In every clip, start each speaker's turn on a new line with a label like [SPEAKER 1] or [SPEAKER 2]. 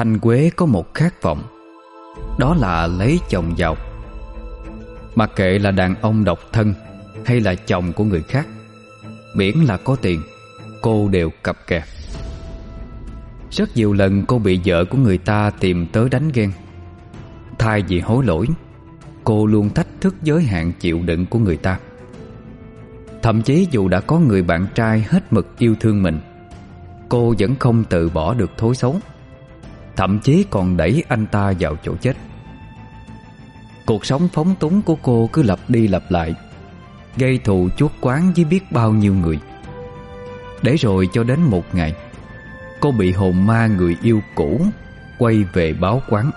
[SPEAKER 1] Thanh Quế có một khát vọng. Đó là lấy chồng giàu Mà kệ là đàn ông độc thân Hay là chồng của người khác, Miễn là có tiền, Cô đều cặp kè. Rất nhiều lần cô bị vợ của người ta tìm tới đánh ghen. Thay vì hối lỗi, Cô luôn thách thức giới hạn chịu đựng của người ta. Thậm chí dù đã có người bạn trai hết mực yêu thương mình, Cô vẫn không từ bỏ được thối xấu. Thậm chí còn đẩy anh ta vào chỗ chết. Cuộc sống phóng túng của cô cứ lặp đi lặp lại, Gây thù chuốc quán với biết bao nhiêu người. Để rồi cho đến một ngày, Cô bị hồn ma người yêu cũ Quay về báo quán.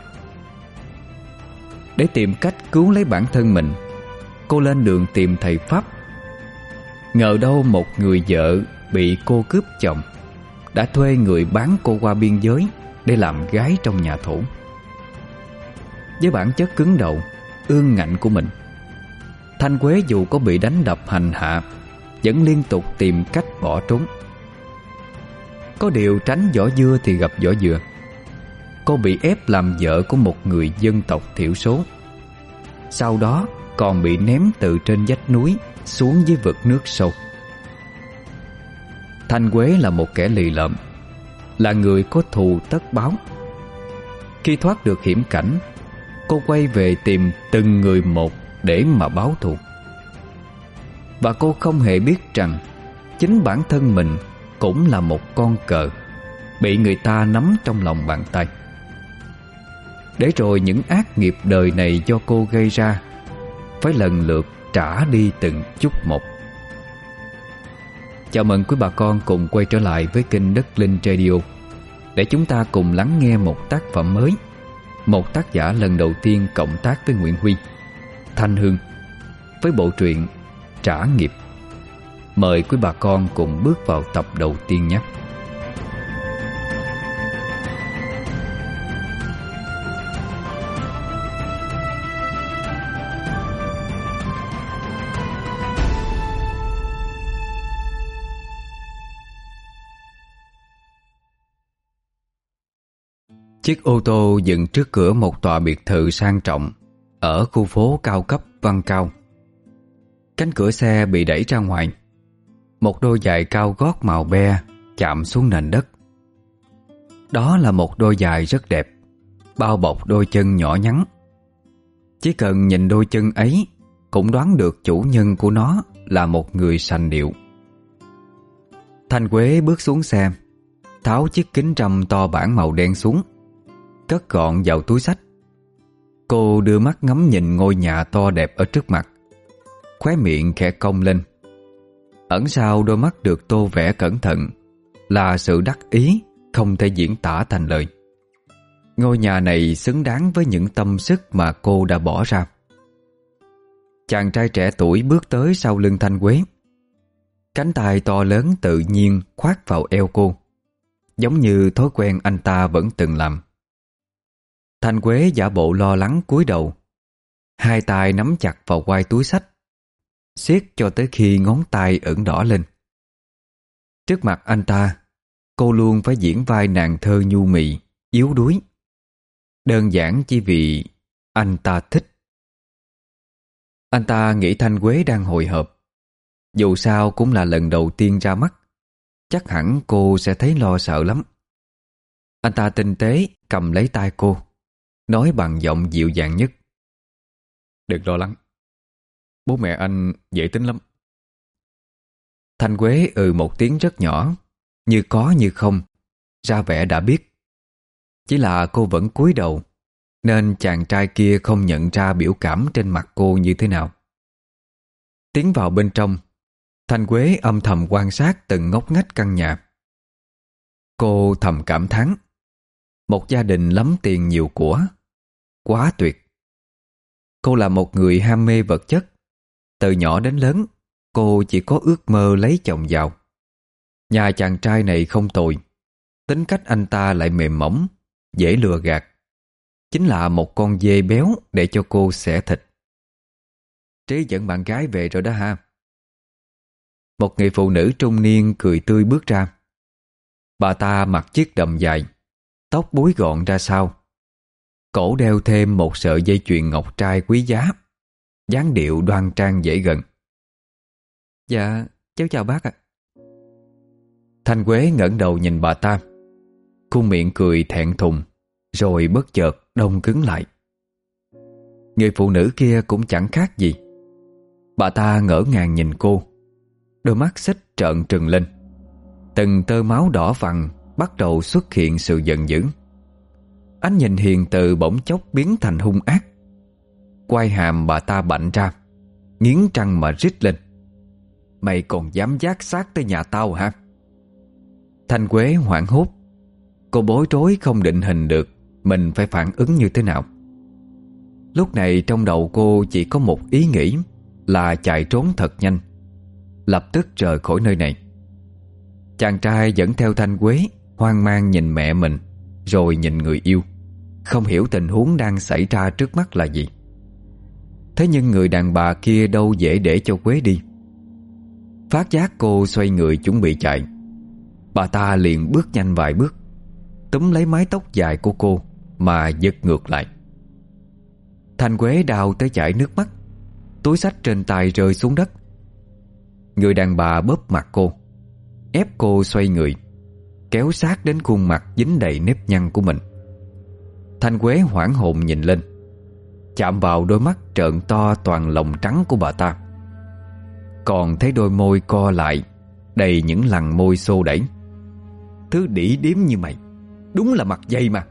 [SPEAKER 1] Để tìm cách cứu lấy bản thân mình, Cô lên đường tìm thầy Pháp. Ngờ đâu một người vợ bị cô cướp chồng, Đã thuê người bán cô qua biên giới. Để làm gái trong nhà thổ. Với bản chất cứng đầu, Ương ngạnh của mình, Thanh Quế dù có bị đánh đập hành hạ, Vẫn liên tục tìm cách bỏ trốn. Có điều tránh vỏ dưa thì gặp vỏ dừa. Cô bị ép làm vợ của một người dân tộc thiểu số. Sau đó, còn bị ném từ trên vách núi xuống dưới vực nước sâu. Thanh Quế là một kẻ lì lợm. Là người có thù tất báo. Khi thoát được hiểm cảnh, Cô quay về tìm từng người một Để mà báo thù. Và cô không hề biết rằng Chính bản thân mình Cũng là một con cờ Bị người ta nắm trong lòng bàn tay. Để rồi những ác nghiệp đời này do cô gây ra, Phải lần lượt trả đi từng chút một. Chào mừng quý bà con cùng quay trở lại với kênh Đất Linh Radio. Để chúng ta cùng lắng nghe một tác phẩm mới. Một tác giả lần đầu tiên cộng tác với Nguyễn Huy, Thanh Hương, Với bộ truyện Trả Nghiệp. Mời quý bà con cùng bước vào tập đầu tiên nhé. Chiếc ô tô dừng trước cửa một tòa biệt thự sang trọng, Ở khu phố cao cấp Văn Cao. Cánh cửa xe bị đẩy ra ngoài. Một đôi giày cao gót màu be Chạm xuống nền đất. Đó là một đôi giày rất đẹp, Bao bọc đôi chân nhỏ nhắn. Chỉ cần nhìn đôi chân ấy, Cũng đoán được chủ nhân của nó Là một người sành điệu. Thanh Quế bước xuống xe, Tháo chiếc kính râm to bản màu đen xuống. Cất gọn vào túi sách. Cô đưa mắt ngắm nhìn ngôi nhà to đẹp ở trước mặt, Khóe miệng khẽ cong lên. Ẩn sau đôi mắt được tô vẽ cẩn thận Là sự đắc ý Không thể diễn tả thành lời. Ngôi nhà này xứng đáng với những tâm sức mà cô đã bỏ ra. Chàng trai trẻ tuổi bước tới sau lưng Thanh Quế. Cánh tay to lớn tự nhiên khoát vào eo cô, Giống như thói quen anh ta vẫn từng làm. Thanh Quế giả bộ lo lắng cúi đầu. Hai tay nắm chặt vào quai túi sách, siết cho tới khi ngón tay ửng đỏ lên. Trước mặt anh ta, Cô luôn phải diễn vai nàng thơ nhu mị, Yếu đuối. Đơn giản chỉ vì Anh ta thích. Anh ta nghĩ Thanh Quế đang hồi hộp. Dù sao cũng là lần đầu tiên ra mắt, Chắc hẳn cô sẽ thấy lo sợ lắm. Anh ta tinh tế cầm lấy tay cô. Nói bằng giọng dịu dàng nhất. Đừng lo lắng. Bố mẹ anh dễ tính lắm. Thanh Quế ừ một tiếng rất nhỏ, Như có như không, Ra vẻ đã biết. Chỉ là cô vẫn cúi đầu, Nên chàng trai kia không nhận ra biểu cảm trên mặt cô như thế nào. Tiến vào bên trong, Thanh Quế âm thầm quan sát từng ngóc ngách căn nhà. Cô thầm cảm thán. Một gia đình lắm tiền nhiều của. Quá tuyệt. Cô là một người ham mê vật chất. Từ nhỏ đến lớn, Cô chỉ có ước mơ lấy chồng giàu Nhà chàng trai này không tồi. Tính cách anh ta lại mềm mỏng, Dễ lừa gạt. Chính là một con dê béo Để cho cô xẻ thịt. Trí dẫn bạn gái về rồi đó ha. Một người phụ nữ trung niên cười tươi bước ra. Bà ta mặc chiếc đầm dài Tóc búi gọn ra sau. Cổ đeo thêm một sợi dây chuyền ngọc trai quý giá. Dáng điệu đoan trang dễ gần.
[SPEAKER 2] Dạ cháu chào bác ạ.
[SPEAKER 1] Thanh Quế ngẩng đầu nhìn bà ta. Khuôn miệng cười thẹn thùng Rồi bất chợt đông cứng lại. Người phụ nữ kia cũng chẳng khác gì. Bà ta ngỡ ngàng nhìn cô. Đôi mắt xích trợn trừng lên. Từng tơ máu đỏ vằn Bắt đầu xuất hiện sự giận dữ. Ánh nhìn hiền từ bỗng chốc biến thành hung ác. Quay hàm bà ta bạnh ra, Nghiến trăng mà rít lên. Mày còn dám giác sát tới nhà tao hả? Thanh Quế hoảng hốt. Cô bối rối không định hình được Mình phải phản ứng như thế nào. Lúc này trong đầu cô chỉ có một ý nghĩ Là chạy trốn thật nhanh, Lập tức rời khỏi nơi này. Chàng trai dẫn theo Thanh Quế Hoang mang nhìn mẹ mình, Rồi nhìn người yêu. Không hiểu tình huống đang xảy ra trước mắt là gì. Thế nhưng người đàn bà kia đâu dễ để cho Quế đi. Phát giác cô xoay người chuẩn bị chạy. Bà ta liền bước nhanh vài bước, Túm lấy mái tóc dài của cô Mà giật ngược lại. Thanh Quế đau tới chảy nước mắt, Túi sách trên tay rơi xuống đất. Người đàn bà bóp mặt cô, Ép cô xoay người. Kéo sát đến khuôn mặt dính đầy nếp nhăn của mình. Thanh Quế hoảng hồn nhìn lên, Chạm vào đôi mắt trợn to toàn lồng trắng của bà ta. Còn thấy đôi môi co lại, Đầy những lằn môi xô đẩy. Thứ đỉ điếm như mày, Đúng là mặt dây mà.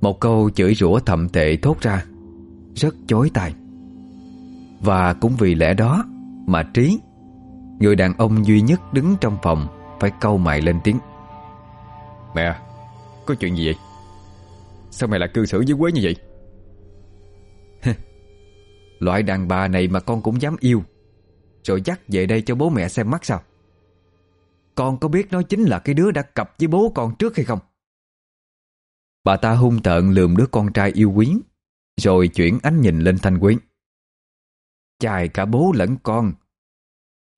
[SPEAKER 1] Một câu chửi rủa thậm tệ thốt ra, Rất chối tai. Và cũng vì lẽ đó Mà Trí, Người đàn ông duy nhất đứng trong phòng phải câu mày lên tiếng.
[SPEAKER 3] Mẹ Có chuyện gì vậy? Sao mẹ lại cư xử với Quế như vậy?
[SPEAKER 1] Loại đàn bà này mà con cũng dám yêu. Rồi dắt về đây cho bố mẹ xem mắt sao. Con có biết nó chính là cái đứa đã cặp với bố con trước hay không? Bà ta hung tợn lườm đứa con trai yêu quý Rồi chuyển ánh nhìn lên Thanh Quyến Chài cả bố lẫn con.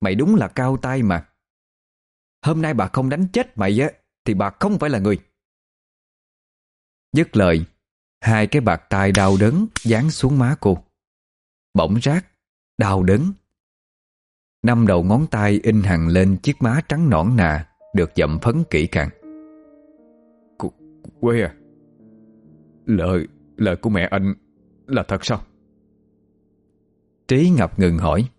[SPEAKER 1] Mày đúng là cao tay mà Hôm nay bà không đánh chết mày á Thì bà không phải là người. Dứt lời Hai cái bạc tay đau đớn Dán xuống má cô. Bỗng rác, đau đớn. Năm đầu ngón tay in hằn lên chiếc má trắng nõn nà Được dậm phấn kỹ càng.
[SPEAKER 3] Quê à? Lời, lời của mẹ anh là thật sao?
[SPEAKER 1] Trí ngập ngừng hỏi.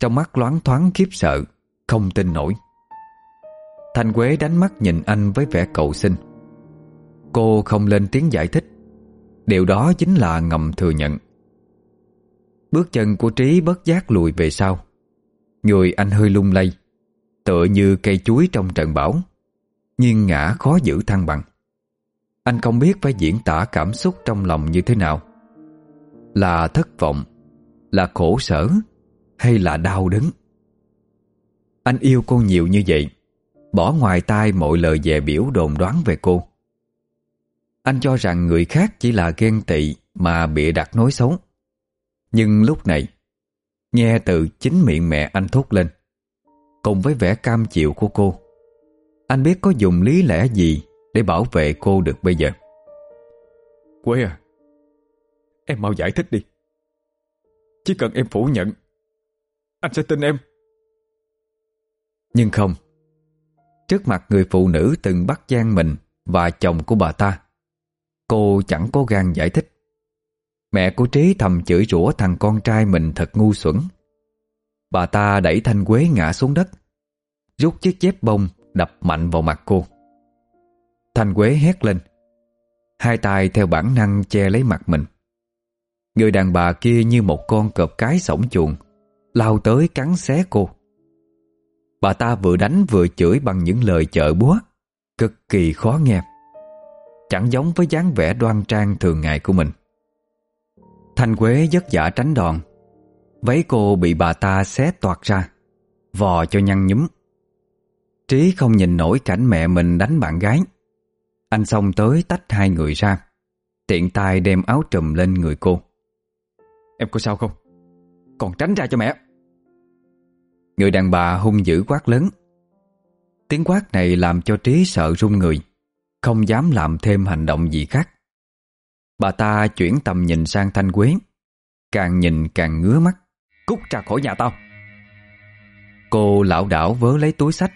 [SPEAKER 1] Trong mắt loáng thoáng khiếp sợ Không tin nổi Thanh Quế đánh mắt nhìn anh với vẻ cầu xin. Cô không lên tiếng giải thích. Điều đó chính là ngầm thừa nhận. Bước chân của Trí bất giác lùi về sau. Người anh hơi lung lay, Tựa như cây chuối trong trận bão Nhưng ngã khó giữ thăng bằng. Anh không biết phải diễn tả cảm xúc trong lòng như thế nào. Là thất vọng, Là khổ sở, Hay là đau đớn? Anh yêu cô nhiều như vậy Bỏ ngoài tai mọi lời dè biểu đồn đoán về cô. Anh cho rằng người khác chỉ là ghen tị Mà bịa đặt nói xấu. Nhưng lúc này Nghe từ chính miệng mẹ anh thốt lên. Cùng với vẻ cam chịu của cô Anh biết có dùng lý lẽ gì Để bảo vệ cô được bây giờ.
[SPEAKER 3] Quế à Em mau giải thích đi. Chỉ cần em phủ nhận Anh sẽ tin em.
[SPEAKER 1] Nhưng không Trước mặt người phụ nữ từng bắt gian mình Và chồng của bà ta. Cô chẳng có gan giải thích. Mẹ của Trí thầm chửi rủa thằng con trai mình thật ngu xuẩn. Bà ta đẩy Thanh Quế ngã xuống đất, Rút chiếc dép bông đập mạnh vào mặt cô. Thanh Quế hét lên, Hai tay theo bản năng che lấy mặt mình. Người đàn bà kia như một con cọp cái sổng chuồng, Lao tới cắn xé cô. Bà ta vừa đánh vừa chửi bằng những lời chợ búa. Cực kỳ khó nghe. Chẳng giống với dáng vẻ đoan trang thường ngày của mình. Thanh Quế vất vả tránh đòn. Váy cô bị bà ta xé toạt ra, Vò cho nhăn nhúm. Trí không nhìn nổi cảnh mẹ mình đánh bạn gái. Anh xông tới tách hai người ra, Tiện tay đem áo trùm lên người cô.
[SPEAKER 3] Em có sao không? Còn tránh ra cho mẹ.
[SPEAKER 1] Người đàn bà hung dữ quát lớn. Tiếng quát này làm cho Trí sợ run người, Không dám làm thêm hành động gì khác. Bà ta chuyển tầm nhìn sang Thanh Quế, Càng nhìn càng ngứa mắt.
[SPEAKER 3] Cút ra khỏi nhà tao.
[SPEAKER 1] Cô lão đảo vớ lấy túi sách,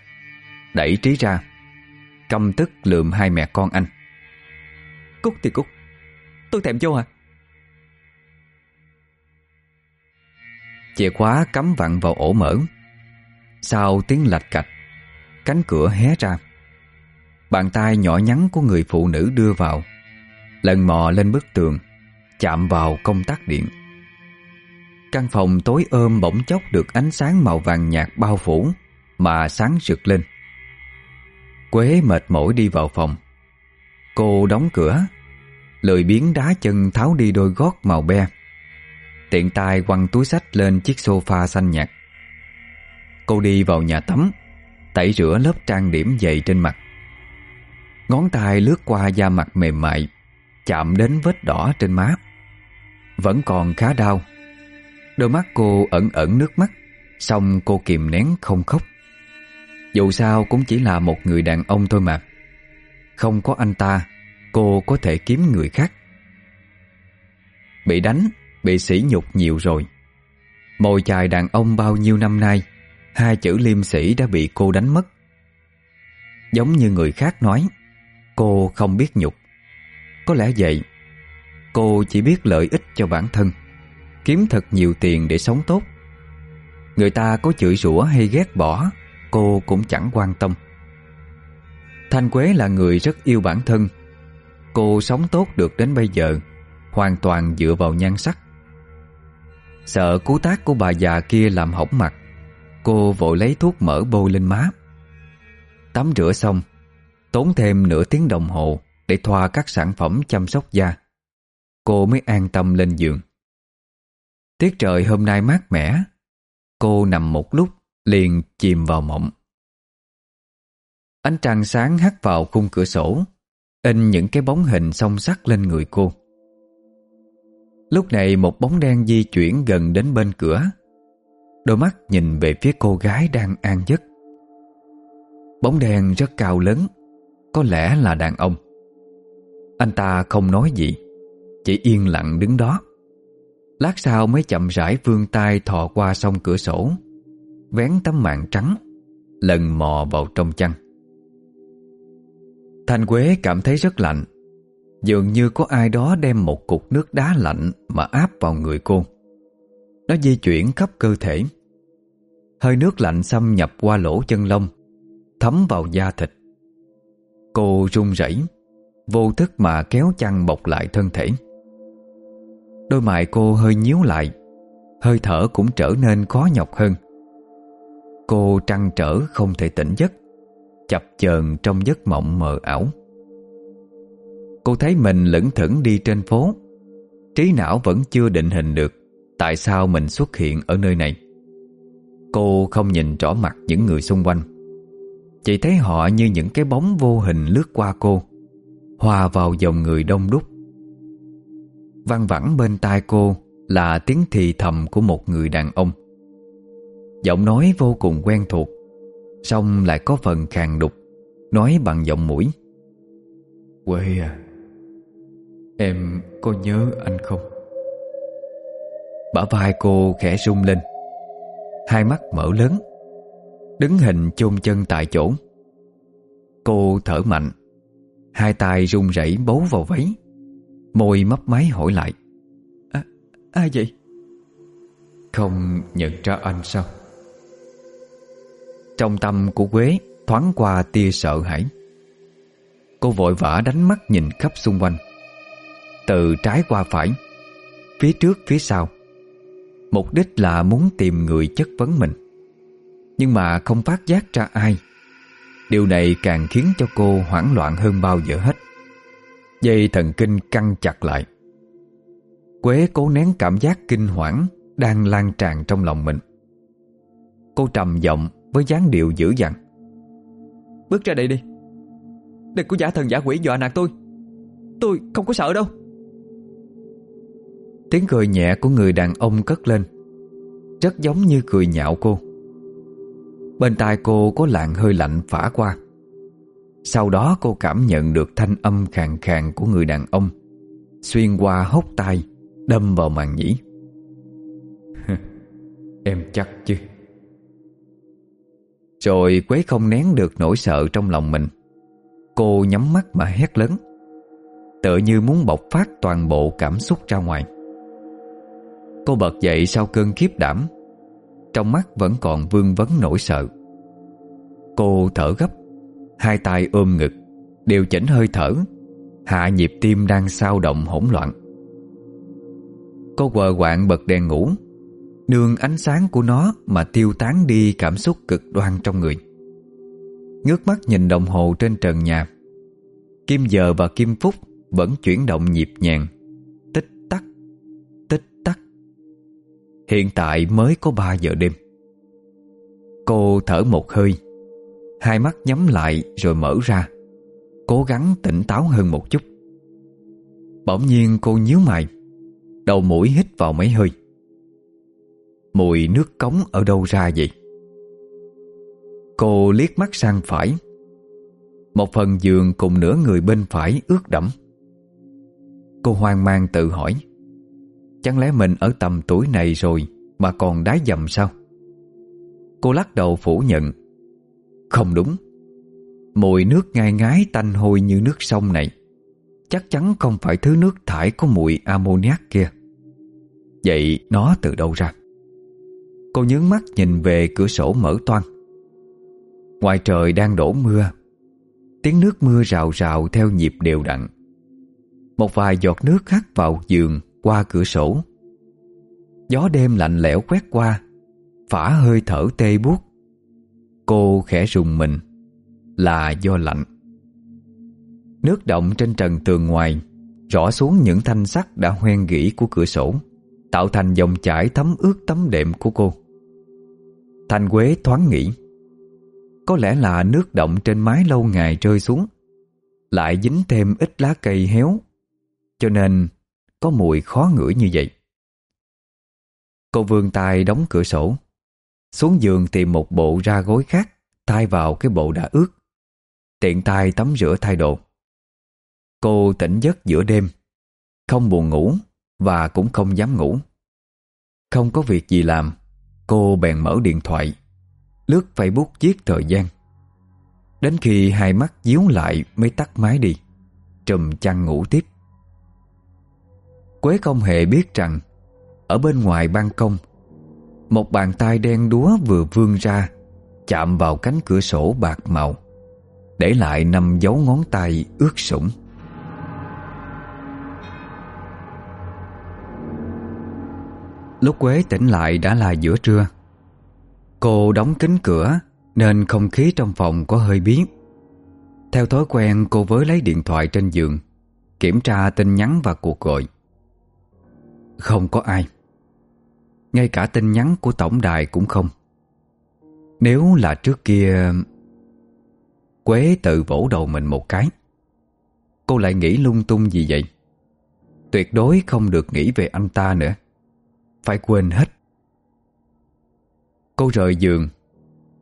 [SPEAKER 1] Đẩy trí ra, Căm tức lượm hai mẹ con anh.
[SPEAKER 2] Cút thì cút, Tôi thèm vô à
[SPEAKER 1] Chìa khóa cắm vặn vào ổ mở. Sau tiếng lạch cạch, Cánh cửa hé ra. Bàn tay nhỏ nhắn của người phụ nữ đưa vào. Lần mò lên bức tường, Chạm vào công tắc điện. Căn phòng tối ôm bỗng chốc được ánh sáng màu vàng nhạt bao phủ, Mà sáng rực lên. Quế mệt mỏi đi vào phòng. Cô đóng cửa, Lười biến đá chân tháo đi đôi gót màu be. Tiện tay quăng túi sách lên chiếc sofa xanh nhạt. Cô đi vào nhà tắm, Tẩy rửa lớp trang điểm dày trên mặt. Ngón tay lướt qua da mặt mềm mại, Chạm đến vết đỏ trên má. Vẫn còn khá đau. Đôi mắt cô ẩn ẩn nước mắt Xong cô kìm nén không khóc. Dù sao cũng chỉ là một người đàn ông thôi mà. Không có anh ta, Cô có thể kiếm người khác. Bị đánh, Bị sỉ nhục nhiều rồi. Mồi chài đàn ông bao nhiêu năm nay? Hai chữ liêm sĩ đã bị cô đánh mất. Giống như người khác nói, Cô không biết nhục. Có lẽ vậy, Cô chỉ biết lợi ích cho bản thân, Kiếm thật nhiều tiền để sống tốt. Người ta có chửi rủa hay ghét bỏ, Cô cũng chẳng quan tâm. Thanh Quế là người rất yêu bản thân. Cô sống tốt được đến bây giờ, Hoàn toàn dựa vào nhan sắc. Sợ cú tác của bà già kia làm hỏng mặt. Cô vội lấy thuốc mỡ bôi lên má. Tắm rửa xong, Tốn thêm nửa tiếng đồng hồ Để thoa các sản phẩm chăm sóc da. Cô mới an tâm lên giường. Tiết trời hôm nay mát mẻ, Cô nằm một lúc Liền chìm vào mộng. Ánh trăng sáng hắt vào khung cửa sổ, In những cái bóng hình song sắc lên người cô. Lúc này một bóng đen di chuyển gần đến bên cửa. Đôi mắt nhìn về phía cô gái đang an giấc. Bóng đen rất cao lớn, Có lẽ là đàn ông. Anh ta không nói gì, Chỉ yên lặng đứng đó. Lát sau mới chậm rãi vươn tay thò qua sông cửa sổ, Vén tấm mạng trắng, Lần mò vào trong chăn. Thanh Quế cảm thấy rất lạnh, Dường như có ai đó đem một cục nước đá lạnh Mà áp vào người cô. Nó di chuyển khắp cơ thể. Hơi nước lạnh xâm nhập qua lỗ chân lông, Thấm vào da thịt. Cô run rẩy, Vô thức mà kéo chăn bọc lại thân thể. Đôi mày cô hơi nhíu lại, Hơi thở cũng trở nên khó nhọc hơn. Cô trăn trở không thể tỉnh giấc, Chập chờn trong giấc mộng mờ ảo. Cô thấy mình lững thững đi trên phố, Trí não vẫn chưa định hình được. Tại sao mình xuất hiện ở nơi này? Cô không nhìn rõ mặt những người xung quanh. Chỉ thấy họ như những cái bóng vô hình lướt qua cô, Hòa vào dòng người đông đúc. Văng vẳng bên tai cô Là tiếng thì thầm của một người đàn ông. Giọng nói vô cùng quen thuộc Xong lại có phần khàn đục, Nói bằng giọng mũi. Quê à Em có nhớ anh không? Bả vai cô khẽ rung lên. Hai mắt mở lớn Đứng hình chôn chân tại chỗ. Cô thở mạnh Hai tay run rẩy bấu vào váy Môi mấp máy hỏi lại.
[SPEAKER 2] À, Ai vậy?
[SPEAKER 1] Không nhận ra anh sao? Trong tâm của Quế thoáng qua tia sợ hãi. Cô vội vã đánh mắt nhìn khắp xung quanh. Từ trái qua phải Phía trước phía sau Mục đích là muốn tìm người chất vấn mình. Nhưng mà không phát giác ra ai. Điều này càng khiến cho cô hoảng loạn hơn bao giờ hết. Dây thần kinh căng chặt lại. Quế cố nén cảm giác kinh hoảng Đang lan tràn trong lòng mình. Cô trầm giọng với dáng điệu dữ dằn.
[SPEAKER 2] Bước ra đây đi. Đừng có giả thần giả quỷ dọa nạt tôi. Tôi không có sợ đâu.
[SPEAKER 1] Tiếng cười nhẹ của người đàn ông cất lên. Rất giống như cười nhạo cô. Bên tai cô có lạng hơi lạnh phả qua. Sau đó cô cảm nhận được thanh âm khàn khàn của người đàn ông, Xuyên qua hốc tai, Đâm vào màn nhĩ.
[SPEAKER 3] Em chắc chứ?
[SPEAKER 1] Rồi Quế không nén được nỗi sợ trong lòng mình. Cô nhắm mắt mà hét lớn. Tựa như muốn bộc phát toàn bộ cảm xúc ra ngoài. Cô bật dậy sau cơn khiếp đảm. Trong mắt vẫn còn vương vấn nỗi sợ. Cô thở gấp, Hai tay ôm ngực, Điều chỉnh hơi thở, Hạ nhịp tim đang sao động hỗn loạn. Cô quờ quạng bật đèn ngủ, Nương ánh sáng của nó Mà tiêu tán đi cảm xúc cực đoan trong người. Ngước mắt nhìn đồng hồ trên trần nhà, Kim giờ và kim phút Vẫn chuyển động nhịp nhàng. Hiện tại mới có 3 giờ đêm. Cô thở một hơi, Hai mắt nhắm lại rồi mở ra, Cố gắng tỉnh táo hơn một chút. Bỗng nhiên cô nhíu mày, Đầu mũi hít vào mấy hơi. Mùi nước cống ở đâu ra vậy? Cô liếc mắt sang phải, Một phần giường cùng nửa người bên phải ướt đẫm. Cô hoang mang tự hỏi Chẳng lẽ mình ở tầm tuổi này rồi Mà còn đái dầm sao? Cô lắc đầu phủ nhận. Không đúng. Mùi nước ngai ngái tanh hôi như nước sông này. Chắc chắn không phải thứ nước thải có mùi ammoniac kia. Vậy nó từ đâu ra? Cô nhướng mắt nhìn về cửa sổ mở toan Ngoài trời đang đổ mưa, Tiếng nước mưa rào rào theo nhịp đều đặn. Một vài giọt nước hắt vào giường qua cửa sổ. Gió đêm lạnh lẽo quét qua, Phả hơi thở tê buốt. Cô khẽ rùng mình, Là do lạnh. Nước động trên trần tường ngoài, Rõ xuống những thanh sắt đã hoen gỉ của cửa sổ, Tạo thành dòng chảy thấm ướt tấm đệm của cô. Thanh Quế thoáng nghĩ, Có lẽ là nước động trên mái lâu ngày rơi xuống, Lại dính thêm ít lá cây héo, Cho nên có mùi khó ngửi như vậy. Cô vươn tay đóng cửa sổ, Xuống giường tìm một bộ ra gối khác, Thay vào cái bộ đã ướt. Tiện tay tắm rửa thay đồ. Cô tỉnh giấc giữa đêm, Không buồn ngủ Và cũng không dám ngủ. Không có việc gì làm, Cô bèn mở điện thoại, Lướt Facebook giết thời gian. Đến khi hai mắt díu lại Mới tắt máy đi, Trùm chăn ngủ tiếp. Quế không hề biết rằng, Ở bên ngoài ban công, Một bàn tay đen đúa vừa vươn ra, Chạm vào cánh cửa sổ bạc màu, Để lại năm dấu ngón tay ướt sũng. Lúc Quế tỉnh lại đã là giữa trưa. Cô đóng kính cửa Nên không khí trong phòng có hơi bí. Theo thói quen, cô với lấy điện thoại trên giường, Kiểm tra tin nhắn và cuộc gọi. Không có ai. Ngay cả tin nhắn của tổng đài cũng không. Nếu là trước kia, Quế tự vỗ đầu mình một cái. Cô lại nghĩ lung tung gì vậy? Tuyệt đối không được nghĩ về anh ta nữa. Phải quên hết. Cô rời giường.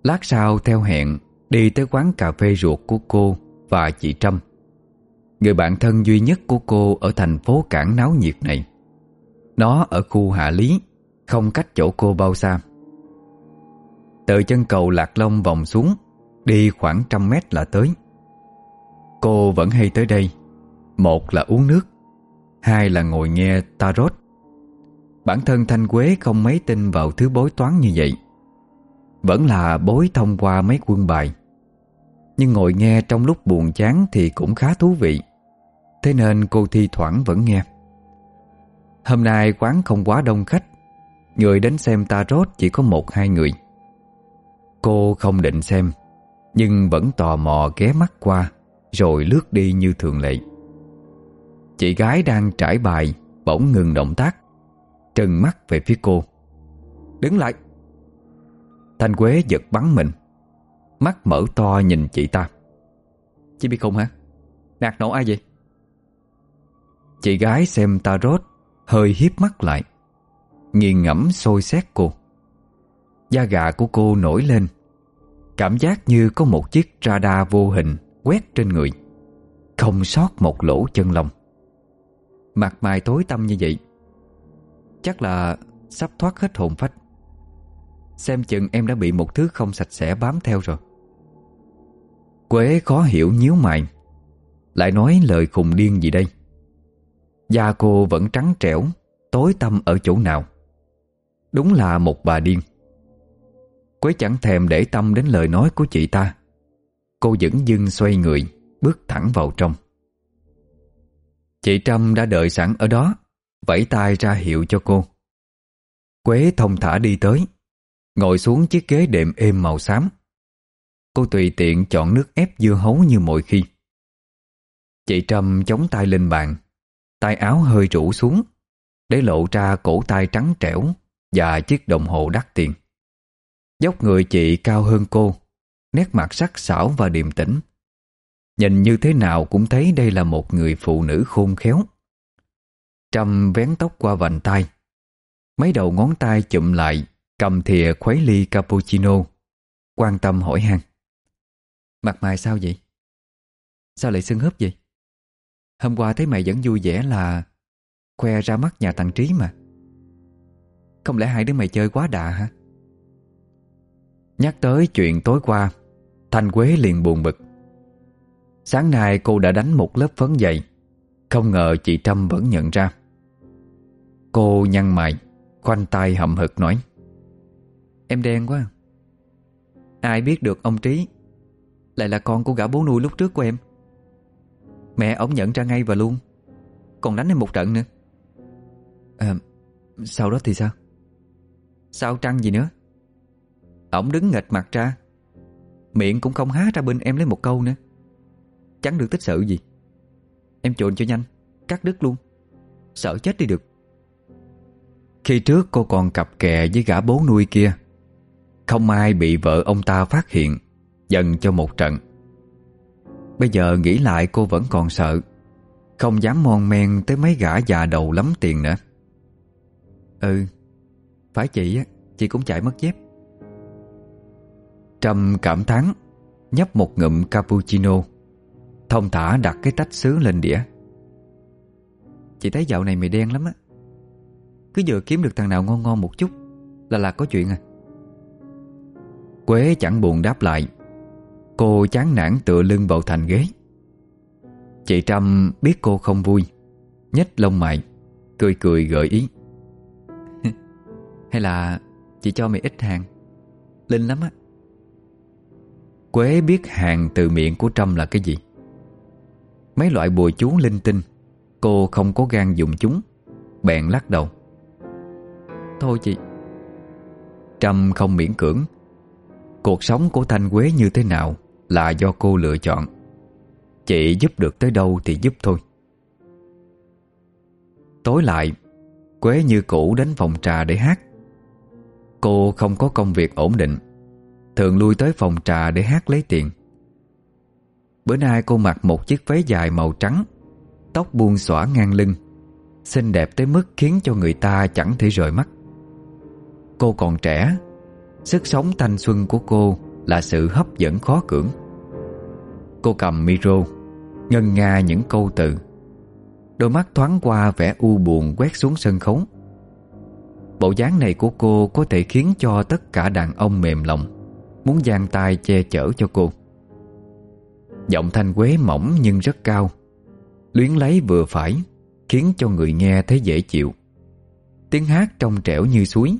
[SPEAKER 1] Lát sau theo hẹn, Đi tới quán cà phê ruột của cô Và chị Trâm. Người bạn thân duy nhất của cô Ở thành phố cảng náo nhiệt này. Nó ở khu Hạ Lý, Không cách chỗ cô bao xa Từ chân cầu Lạc Long vòng xuống, Đi khoảng trăm mét là tới. Cô vẫn hay tới đây. Một là uống nước, Hai là ngồi nghe tarot. Bản thân Thanh Quế không mấy tin vào thứ bối toán như vậy. Vẫn là bối thông qua mấy quân bài. Nhưng ngồi nghe trong lúc buồn chán thì cũng khá thú vị. Thế nên cô thi thoảng vẫn nghe. Hôm nay quán không quá đông khách. Người đến xem tarot chỉ có một hai người. Cô không định xem, Nhưng vẫn tò mò ghé mắt qua, Rồi lướt đi như thường lệ. Chị gái đang trải bài, Bỗng ngừng động tác, Trừng mắt về phía cô. Đứng lại. Thanh Quế giật bắn mình, Mắt mở to nhìn chị ta. Chị biết không hả? Nạt nổ ai vậy? Chị gái xem ta rốt Hơi hiếp mắt lại. Nghiền ngẫm sôi xét cô. Da gà của cô nổi lên. Cảm giác như có một chiếc radar vô hình Quét trên người. Không sót một lỗ chân lông. Mặt mày tối tăm như vậy. Chắc là Sắp thoát hết hồn phách. Xem chừng em đã bị một thứ không sạch sẽ bám theo rồi. Quế khó hiểu nhíu mày. Lại nói lời khùng điên gì đây? Da cô vẫn trắng trẻo, Tối tâm ở chỗ nào? Đúng là một bà điên. Quế chẳng thèm để tâm đến lời nói của chị ta. Cô dững dưng xoay người, Bước thẳng vào trong. Chị Trâm đã đợi sẵn ở đó, Vẫy tay ra hiệu cho cô. Quế thông thả đi tới, Ngồi xuống chiếc ghế đệm êm màu xám. Cô tùy tiện chọn nước ép dưa hấu như mọi khi. Chị Trâm chống tay lên bàn tay áo hơi rũ xuống, Để lộ ra cổ tay trắng trẻo Và chiếc đồng hồ đắt tiền Dốc người chị cao hơn cô, Nét mặt sắc sảo và điềm tĩnh Nhìn như thế nào cũng thấy đây là một người phụ nữ khôn khéo Trâm vén tóc qua vành tay Mấy đầu ngón tay chụm lại, Cầm thìa khuấy ly cappuccino, Quan tâm hỏi han Mặt mày sao vậy? Sao lại sưng húp vậy? Hôm qua thấy mày vẫn vui vẻ là Khoe ra mắt nhà thằng Trí mà. Không lẽ hai đứa mày chơi quá đà hả? Nhắc tới chuyện tối qua, Thanh Quế liền buồn bực. Sáng nay cô đã đánh một lớp phấn dày, Không ngờ chị Trâm vẫn nhận ra. Cô nhăn mày, Khoanh tay hậm hực nói, Em đen quá. Ai biết được ông Trí Lại là con của gã bố nuôi lúc trước của em. Mẹ ổng nhận ra ngay và luôn. Còn đánh em một trận nữa. À Sau đó thì sao? Sao trăng gì nữa? Ổng đứng nghịch mặt ra. Miệng cũng không há ra bên em lấy một câu nữa. Chẳng được tích sự gì. Em trộn cho nhanh, Cắt đứt luôn. Sợ chết đi được. Khi trước cô còn cặp kè với gã bố nuôi kia, Không ai bị vợ ông ta phát hiện, Dần cho một trận. Bây giờ nghĩ lại cô vẫn còn sợ. Không dám mon men tới mấy gã già đầu lắm tiền nữa. Ừ Phải chị á, Chị cũng chạy mất dép. Trâm cảm thán, Nhấp một ngụm cappuccino. Thông thả đặt cái tách sứ lên đĩa. Chị thấy dạo này mày đen lắm á. Cứ vừa kiếm được thằng nào ngon ngon một chút Là là có chuyện à. Quế chẳng buồn đáp lại. Cô chán nản tựa lưng vào thành ghế. Chị Trâm biết cô không vui, nhếch lông mày, Cười cười gợi ý. Hay là Chị cho mày ít hàng? Linh lắm á. Quế biết hàng từ miệng của Trâm là cái gì? Mấy loại bùa chú linh tinh, Cô không có gan dùng chúng, Bèn lắc đầu. Thôi chị. Trâm không miễn cưỡng. Cuộc sống của Thanh Quế như thế nào? Là do cô lựa chọn. Chị giúp được tới đâu thì giúp thôi. Tối lại, Quế như cũ đến phòng trà để hát. Cô không có công việc ổn định, Thường lui tới phòng trà để hát lấy tiền. Bữa nay cô mặc một chiếc váy dài màu trắng, Tóc buông xõa ngang lưng, Xinh đẹp tới mức khiến cho người ta chẳng thể rời mắt. Cô còn trẻ, Sức sống thanh xuân của cô Là sự hấp dẫn khó cưỡng. Cô cầm micro, Ngân nga những câu từ. Đôi mắt thoáng qua vẻ u buồn quét xuống sân khấu. Bộ dáng này của cô có thể khiến cho tất cả đàn ông mềm lòng, Muốn giang tay che chở cho cô. Giọng thanh quế mỏng nhưng rất cao, Luyến lấy vừa phải, Khiến cho người nghe thấy dễ chịu. Tiếng hát trong trẻo như suối,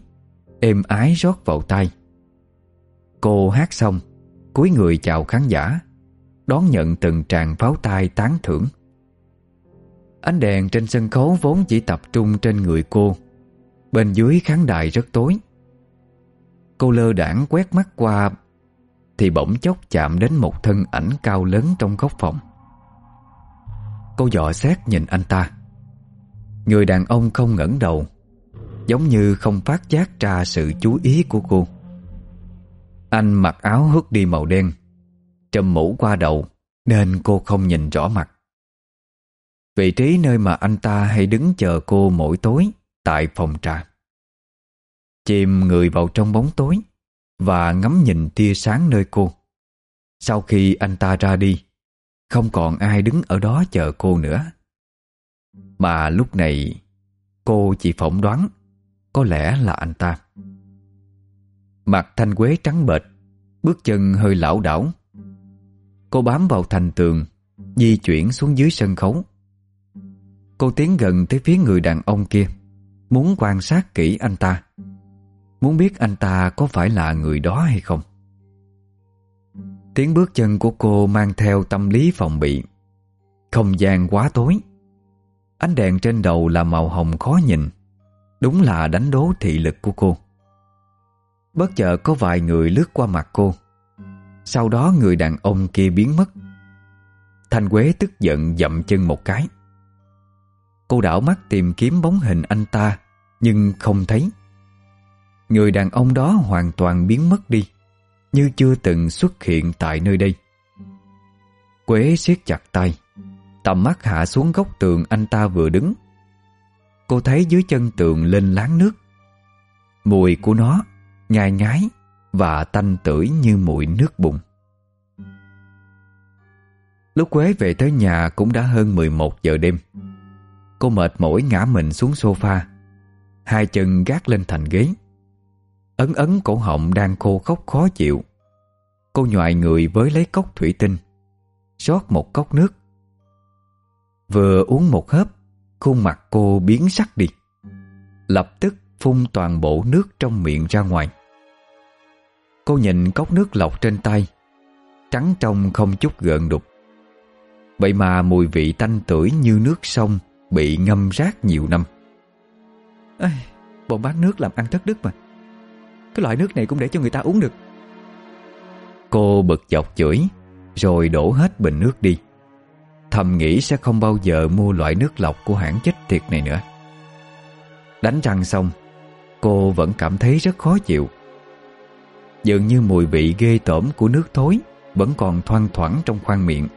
[SPEAKER 1] Êm ái rót vào tay Cô hát xong, cúi người chào khán giả. Đón nhận từng tràng pháo tay tán thưởng. Ánh đèn trên sân khấu vốn chỉ tập trung trên người cô, Bên dưới khán đài rất tối. Cô lơ đảng quét mắt qua, Thì bỗng chốc chạm đến một thân ảnh cao lớn trong góc phòng. Cô dò xét nhìn anh ta. Người đàn ông không ngẩng đầu, Giống như không phát giác ra sự chú ý của cô. Anh mặc áo hút đi màu đen trùm mũ qua đầu, Nên cô không nhìn rõ mặt. Vị trí nơi mà anh ta hay đứng chờ cô mỗi tối Tại phòng trà. Chìm người vào trong bóng tối Và ngắm nhìn tia sáng nơi cô. Sau khi anh ta ra đi, Không còn ai đứng ở đó chờ cô nữa. Mà lúc này, Cô chỉ phỏng đoán Có lẽ là anh ta. Mặt thanh quế trắng bệch, Bước chân hơi lảo đảo. Cô bám vào thành tường, Di chuyển xuống dưới sân khấu. Cô tiến gần tới phía người đàn ông kia, Muốn quan sát kỹ anh ta, Muốn biết anh ta có phải là người đó hay không. Tiếng bước chân của cô mang theo tâm lý phòng bị. Không gian quá tối. Ánh đèn trên đầu là màu hồng khó nhìn, Đúng là đánh đố thị lực của cô. Bất chợt có vài người lướt qua mặt cô sau đó người đàn ông kia biến mất. Thanh Quế tức giận dậm chân một cái. Cô đảo mắt tìm kiếm bóng hình anh ta, Nhưng không thấy. Người đàn ông đó hoàn toàn biến mất đi, Như chưa từng xuất hiện tại nơi đây. Quế siết chặt tay, Tầm mắt hạ xuống góc tường anh ta vừa đứng. Cô thấy dưới chân tường lên láng nước. Mùi của nó Ngai ngái và tanh tưởi như mùi nước bùn. Lúc Quế về tới nhà cũng đã hơn 11 giờ đêm. Cô mệt mỏi ngã mình xuống sofa, Hai chân gác lên thành ghế. Ấn ấn cổ họng đang khô khóc khó chịu. Cô nhòi người với lấy cốc thủy tinh, rót một cốc nước. Vừa uống một hớp, Khuôn mặt cô biến sắc đi. Lập tức phun toàn bộ nước trong miệng ra ngoài. Cô nhìn cốc nước lọc trên tay. Trắng trong không chút gợn đục. Vậy mà mùi vị tanh tưởi như nước sông Bị ngâm rác nhiều năm.
[SPEAKER 2] Ê, Bọn bán nước làm ăn thất đức mà. Cái loại nước này cũng để cho người ta uống được.
[SPEAKER 1] Cô bực dọc chửi Rồi đổ hết bình nước đi. Thầm nghĩ sẽ không bao giờ mua loại nước lọc của hãng chết tiệt này nữa. Đánh răng xong Cô vẫn cảm thấy rất khó chịu Dường như mùi vị ghê tởm của nước thối Vẫn còn thoang thoảng trong khoang miệng.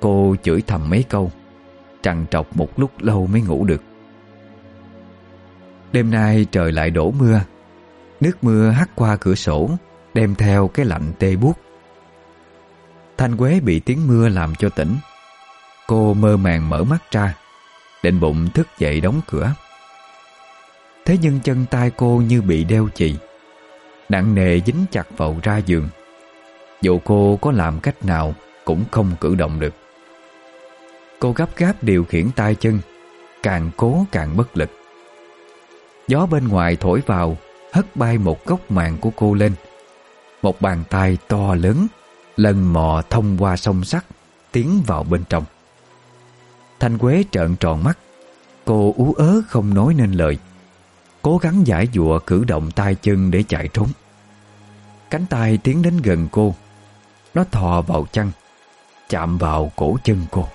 [SPEAKER 1] Cô chửi thầm mấy câu, Trằn trọc một lúc lâu mới ngủ được. Đêm nay trời lại đổ mưa. Nước mưa hắt qua cửa sổ, Đem theo cái lạnh tê buốt. Thanh Quế bị tiếng mưa làm cho tỉnh. Cô mơ màng mở mắt ra, Định bụng thức dậy đóng cửa. Thế nhưng chân tay cô như bị đeo chì. Nặng nề dính chặt vào ra giường. Dù cô có làm cách nào Cũng không cử động được. Cô gấp gáp điều khiển tay chân, Càng cố càng bất lực. Gió bên ngoài thổi vào, Hất bay một góc màn của cô lên. Một bàn tay to lớn, Lần mò thông qua sông sắt, Tiến vào bên trong. Thanh Quế trợn tròn mắt. Cô ú ớ không nói nên lời. Cố gắng giải dụa cử động tay chân để chạy trốn. Cánh tay tiến đến gần cô. Nó thò vào chăn, Chạm vào cổ chân cô.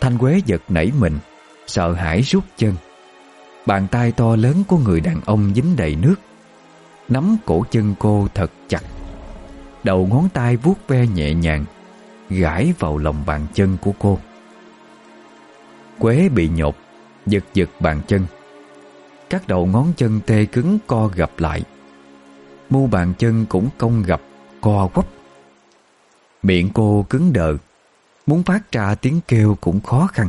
[SPEAKER 1] Thanh Quế giật nảy mình, Sợ hãi rút chân. Bàn tay to lớn của người đàn ông dính đầy nước, Nắm cổ chân cô thật chặt. Đầu ngón tay vuốt ve nhẹ nhàng, Gãi vào lòng bàn chân của cô. Quế bị nhột, Giật giật bàn chân. Các đầu ngón chân tê cứng co gập lại. Mu bàn chân cũng cong gập, Co quắp. Miệng cô cứng đờ, Muốn phát ra tiếng kêu cũng khó khăn.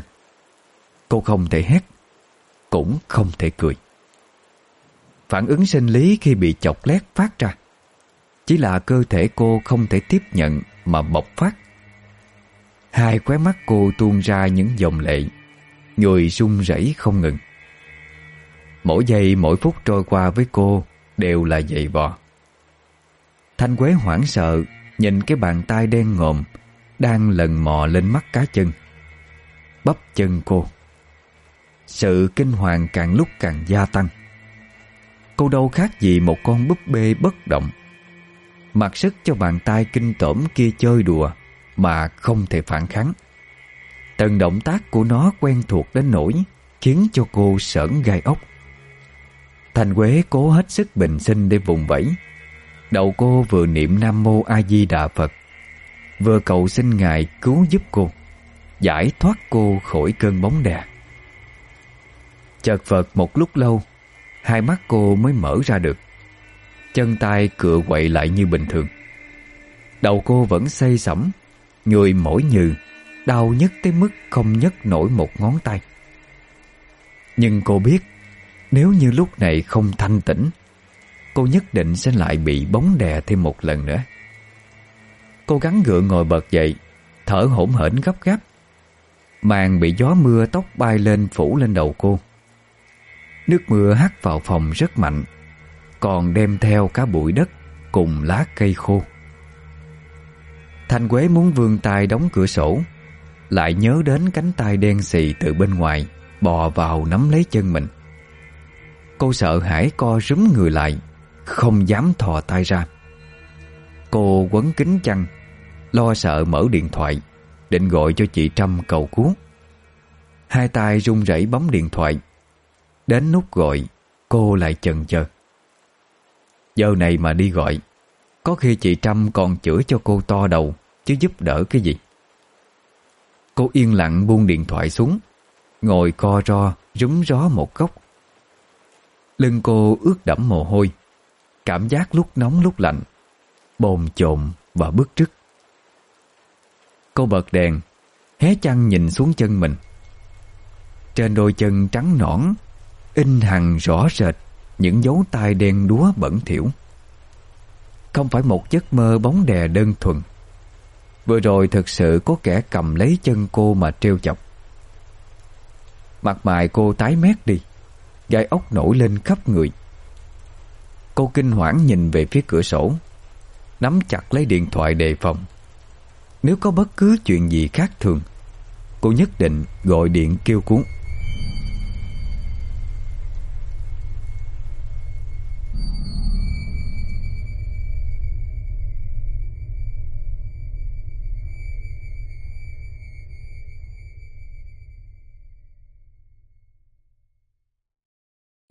[SPEAKER 1] Cô không thể hét, Cũng không thể cười. Phản ứng sinh lý khi bị chọc lét phát ra, Chỉ là cơ thể cô không thể tiếp nhận Mà bộc phát. Hai khóe mắt cô tuôn ra những dòng lệ Người run rẩy không ngừng. Mỗi giây, mỗi phút trôi qua với cô Đều là dày vò. Thanh Quế hoảng sợ, Nhìn cái bàn tay đen ngòm Đang lần mò lên mắt cá chân. Bắp chân cô, Sự kinh hoàng càng lúc càng gia tăng. Cô đâu khác gì một con búp bê bất động. Mặc sức cho bàn tay kinh tởm kia chơi đùa Mà không thể phản kháng. Từng động tác của nó quen thuộc đến nỗi Khiến cho cô sởn gai ốc. Thành Quế cố hết sức bình sinh để vùng vẫy. Đầu cô vừa niệm Nam Mô A Di Đà Phật, Vừa cầu xin Ngài cứu giúp cô, Giải thoát cô khỏi cơn bóng đè. Chợt phật một lúc lâu, Hai mắt cô mới mở ra được. Chân tay cựa quậy lại như bình thường. Đầu cô vẫn say sẩm, Người mỏi nhừ, Đau nhất tới mức không nhấc nổi một ngón tay. Nhưng cô biết nếu như lúc này không thanh tĩnh, Cô nhất định sẽ lại bị bóng đè thêm một lần nữa. Cô gắng gượng ngồi bật dậy, Thở hổn hển gấp gáp. Màn bị gió mưa tóc bay lên phủ lên đầu cô. Nước mưa hắt vào phòng rất mạnh, Còn đem theo cả bụi đất Cùng lá cây khô. Thanh Quế muốn vươn tay đóng cửa sổ, Lại nhớ đến cánh tay đen xì từ bên ngoài Bò vào nắm lấy chân mình. Cô sợ hãi co rúm người lại, Không dám thò tay ra. Cô quấn kính chăn, Lo sợ mở điện thoại, Định gọi cho chị Trâm cầu cứu. Hai tay run rẩy bấm điện thoại. Đến nút gọi, Cô lại chần chờ Giờ này mà đi gọi, Có khi chị Trâm còn chửi cho cô to đầu, Chứ giúp đỡ cái gì. Cô yên lặng buông điện thoại xuống, Ngồi co ro Rúm gió một góc. Lưng cô ướt đẫm mồ hôi. Cảm giác lúc nóng lúc lạnh. Bồn chồn và bức trức Cô bật đèn, Hé chăn nhìn xuống chân mình. Trên đôi chân trắng nõn, In hằng rõ rệt Những dấu tay đen đúa bẩn thỉu. Không phải một giấc mơ bóng đè đơn thuần. Vừa rồi thực sự có kẻ cầm lấy chân cô mà treo chọc. Mặt mày cô tái mét đi. Gai ốc nổi lên khắp người. Cô kinh hoảng nhìn về phía cửa sổ, Nắm chặt lấy điện thoại đề phòng. Nếu có bất cứ chuyện gì khác thường, Cô nhất định gọi điện kêu cuốn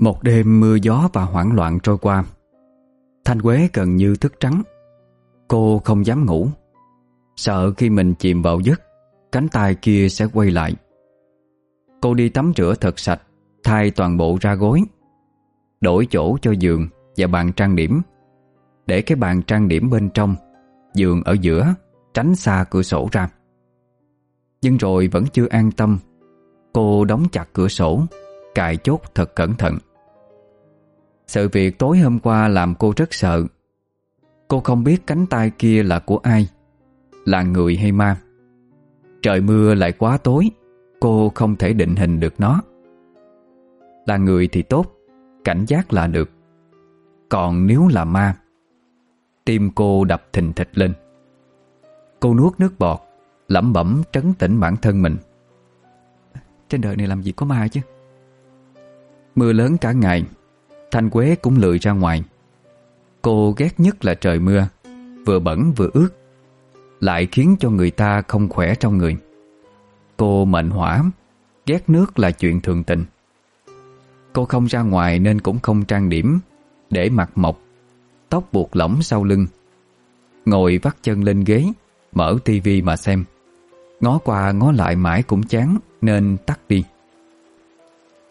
[SPEAKER 1] Một đêm mưa gió và hoảng loạn trôi qua. Thanh Quế gần như thức trắng. Cô không dám ngủ. Sợ khi mình chìm vào giấc, Cánh tay kia sẽ quay lại. Cô đi tắm rửa thật sạch, Thay toàn bộ ra gối. Đổi chỗ cho giường Và bàn trang điểm. Để cái bàn trang điểm bên trong, Giường ở giữa, Tránh xa cửa sổ ra. Nhưng rồi vẫn chưa an tâm. Cô đóng chặt cửa sổ, Cài chốt thật cẩn thận sự việc tối hôm qua làm cô rất sợ. Cô không biết cánh tay kia là của ai, Là người hay ma. Trời mưa lại quá tối, Cô không thể định hình được nó. Là người thì tốt, Cảnh giác là được. Còn nếu là ma, Tim cô đập thình thịch lên. Cô nuốt nước bọt, Lẩm bẩm trấn tĩnh bản thân mình. Trên đời này làm gì có ma chứ? Mưa lớn cả ngày Thanh Quế cũng lười ra ngoài. Cô ghét nhất là trời mưa, Vừa bẩn vừa ướt, Lại khiến cho người ta không khỏe trong người. Cô mệnh hỏa Ghét nước là chuyện thường tình. Cô không ra ngoài nên cũng không trang điểm, Để mặt mộc, Tóc buộc lỏng sau lưng. Ngồi vắt chân lên ghế, Mở tivi mà xem. Ngó qua ngó lại mãi cũng chán Nên tắt đi.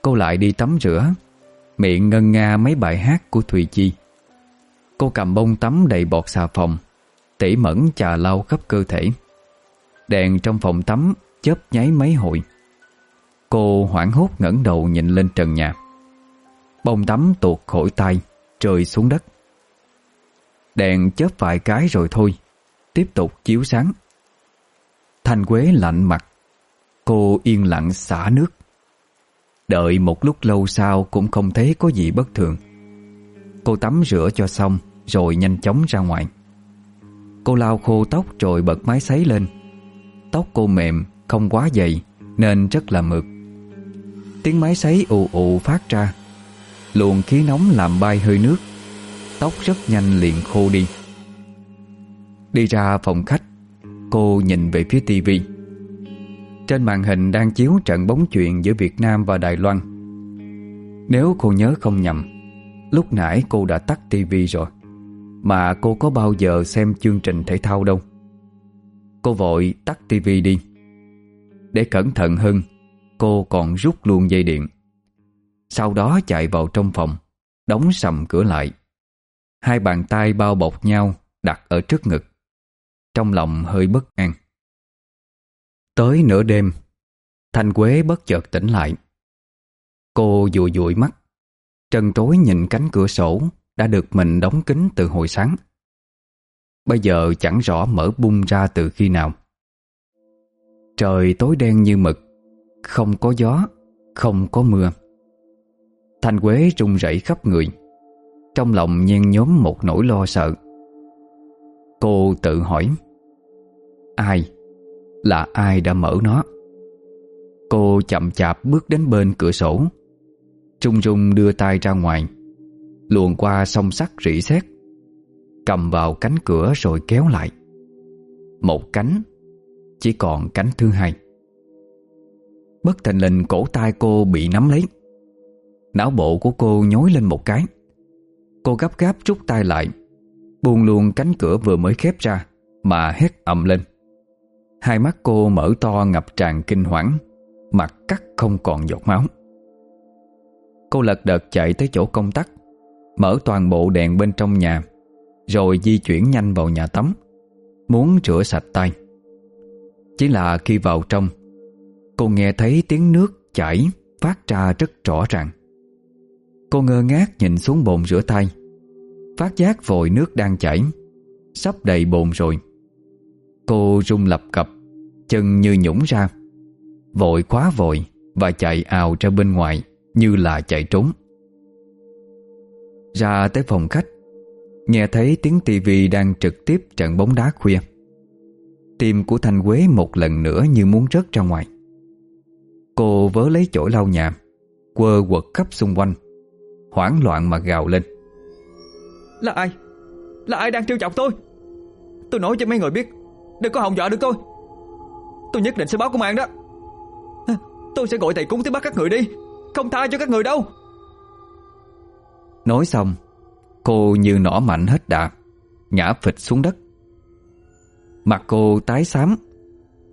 [SPEAKER 1] Cô lại đi tắm rửa Miệng ngân nga mấy bài hát của Thùy Chi. Cô cầm bông tắm đầy bọt xà phòng, Tỉ mẫn chà lau khắp cơ thể. Đèn trong phòng tắm chớp nháy mấy hồi. Cô hoảng hốt ngẩng đầu nhìn lên trần nhà. Bông tắm tuột khỏi tay, Rơi xuống đất. Đèn chớp vài cái rồi thôi, Tiếp tục chiếu sáng. Thanh Quế lạnh mặt. Cô yên lặng xả nước. Đợi một lúc lâu sau cũng không thấy có gì bất thường. Cô tắm rửa cho xong, Rồi nhanh chóng ra ngoài. Cô lau khô tóc rồi bật máy sấy lên. Tóc cô mềm, Không quá dày, Nên rất là mượt. Tiếng máy sấy ù ù phát ra. Luồng khí nóng làm bay hơi nước. Tóc rất nhanh liền khô đi. Đi ra phòng khách, Cô nhìn về phía tivi trên màn hình đang chiếu trận bóng chuyền giữa Việt Nam và Đài Loan. Nếu cô nhớ không nhầm, Lúc nãy cô đã tắt tivi rồi. Mà cô có bao giờ xem chương trình thể thao đâu? Cô vội tắt tivi đi. Để cẩn thận hơn, Cô còn rút luôn dây điện. Sau đó chạy vào trong phòng, Đóng sầm cửa lại. Hai bàn tay bao bọc nhau Đặt ở trước ngực. Trong lòng hơi bất an. Tới nửa đêm, Thanh Quế bất chợt tỉnh lại. Cô dụi dụi mắt. Trần tối nhìn cánh cửa sổ Đã được mình đóng kín từ hồi sáng. Bây giờ chẳng rõ mở bung ra từ khi nào. Trời tối đen như mực, Không có gió, Không có mưa. Thanh Quế run rẩy khắp người. Trong lòng nhen nhóm một nỗi lo sợ. Cô tự hỏi, Ai? Là ai đã mở nó. Cô chậm chạp bước đến bên cửa sổ. Trung Trung đưa tay ra ngoài. Luồn qua song sắt rỉ sét. Cầm vào cánh cửa rồi kéo lại. Một cánh, Chỉ còn cánh thứ hai. Bất thành lình cổ tay cô bị nắm lấy. Não bộ của cô nhói lên một cái. Cô gấp gáp rút tay lại, Buông luôn cánh cửa vừa mới khép ra Mà hét ầm lên. Hai mắt cô mở to ngập tràn kinh hoảng, Mặt cắt không còn giọt máu. Cô lật đật chạy tới chỗ công tắc, Mở toàn bộ đèn bên trong nhà, Rồi di chuyển nhanh vào nhà tắm, Muốn rửa sạch tay. Chỉ là khi vào trong, Cô nghe thấy tiếng nước chảy Phát ra rất rõ ràng. Cô ngơ ngác nhìn xuống bồn rửa tay, Phát giác vội nước đang chảy, Sắp đầy bồn rồi. Cô rung lập cập, Chân như nhũng ra. Vội khóa vội Và chạy ào ra bên ngoài, Như là chạy trốn. Ra tới phòng khách, Nghe thấy tiếng tivi đang trực tiếp trận bóng đá khuya. Tim của Thanh Quế một lần nữa như muốn rớt ra ngoài. Cô vớ lấy chổi lau nhà, Quơ quật khắp xung quanh, Hoảng loạn mà gào lên.
[SPEAKER 2] Là ai? Là ai đang trêu chọc tôi? Tôi nói cho mấy người biết Đừng có hòng dọa được tôi. Tôi nhất định sẽ báo công an đó. Tôi sẽ gọi thầy cúng tới bắt các người đi. Không tha cho các người đâu.
[SPEAKER 1] Nói xong, Cô như nỏ mạnh hết đà Ngã phịch xuống đất. Mặt cô tái xám,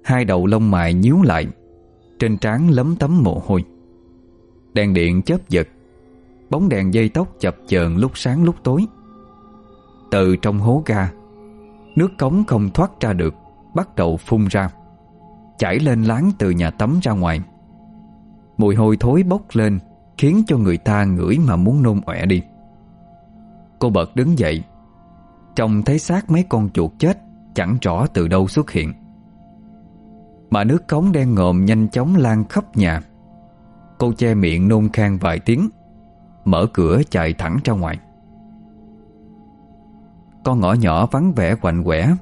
[SPEAKER 1] Hai đầu lông mày nhíu lại, Trên trán lấm tấm mồ hôi. Đèn điện chớp giật, Bóng đèn dây tóc chập chờn lúc sáng lúc tối. Từ trong hố ga Nước cống không thoát ra được, Bắt đầu phun ra. Chảy lên láng từ nhà tắm ra ngoài. Mùi hôi thối bốc lên, Khiến cho người ta ngửi mà muốn nôn ọe đi. Cô bật đứng dậy. Trông thấy xác mấy con chuột chết, Chẳng rõ từ đâu xuất hiện. Mà nước cống đen ngòm nhanh chóng lan khắp nhà. Cô che miệng nôn khan vài tiếng, Mở cửa chạy thẳng ra ngoài. Con ngõ nhỏ vắng vẻ quạnh quẻ.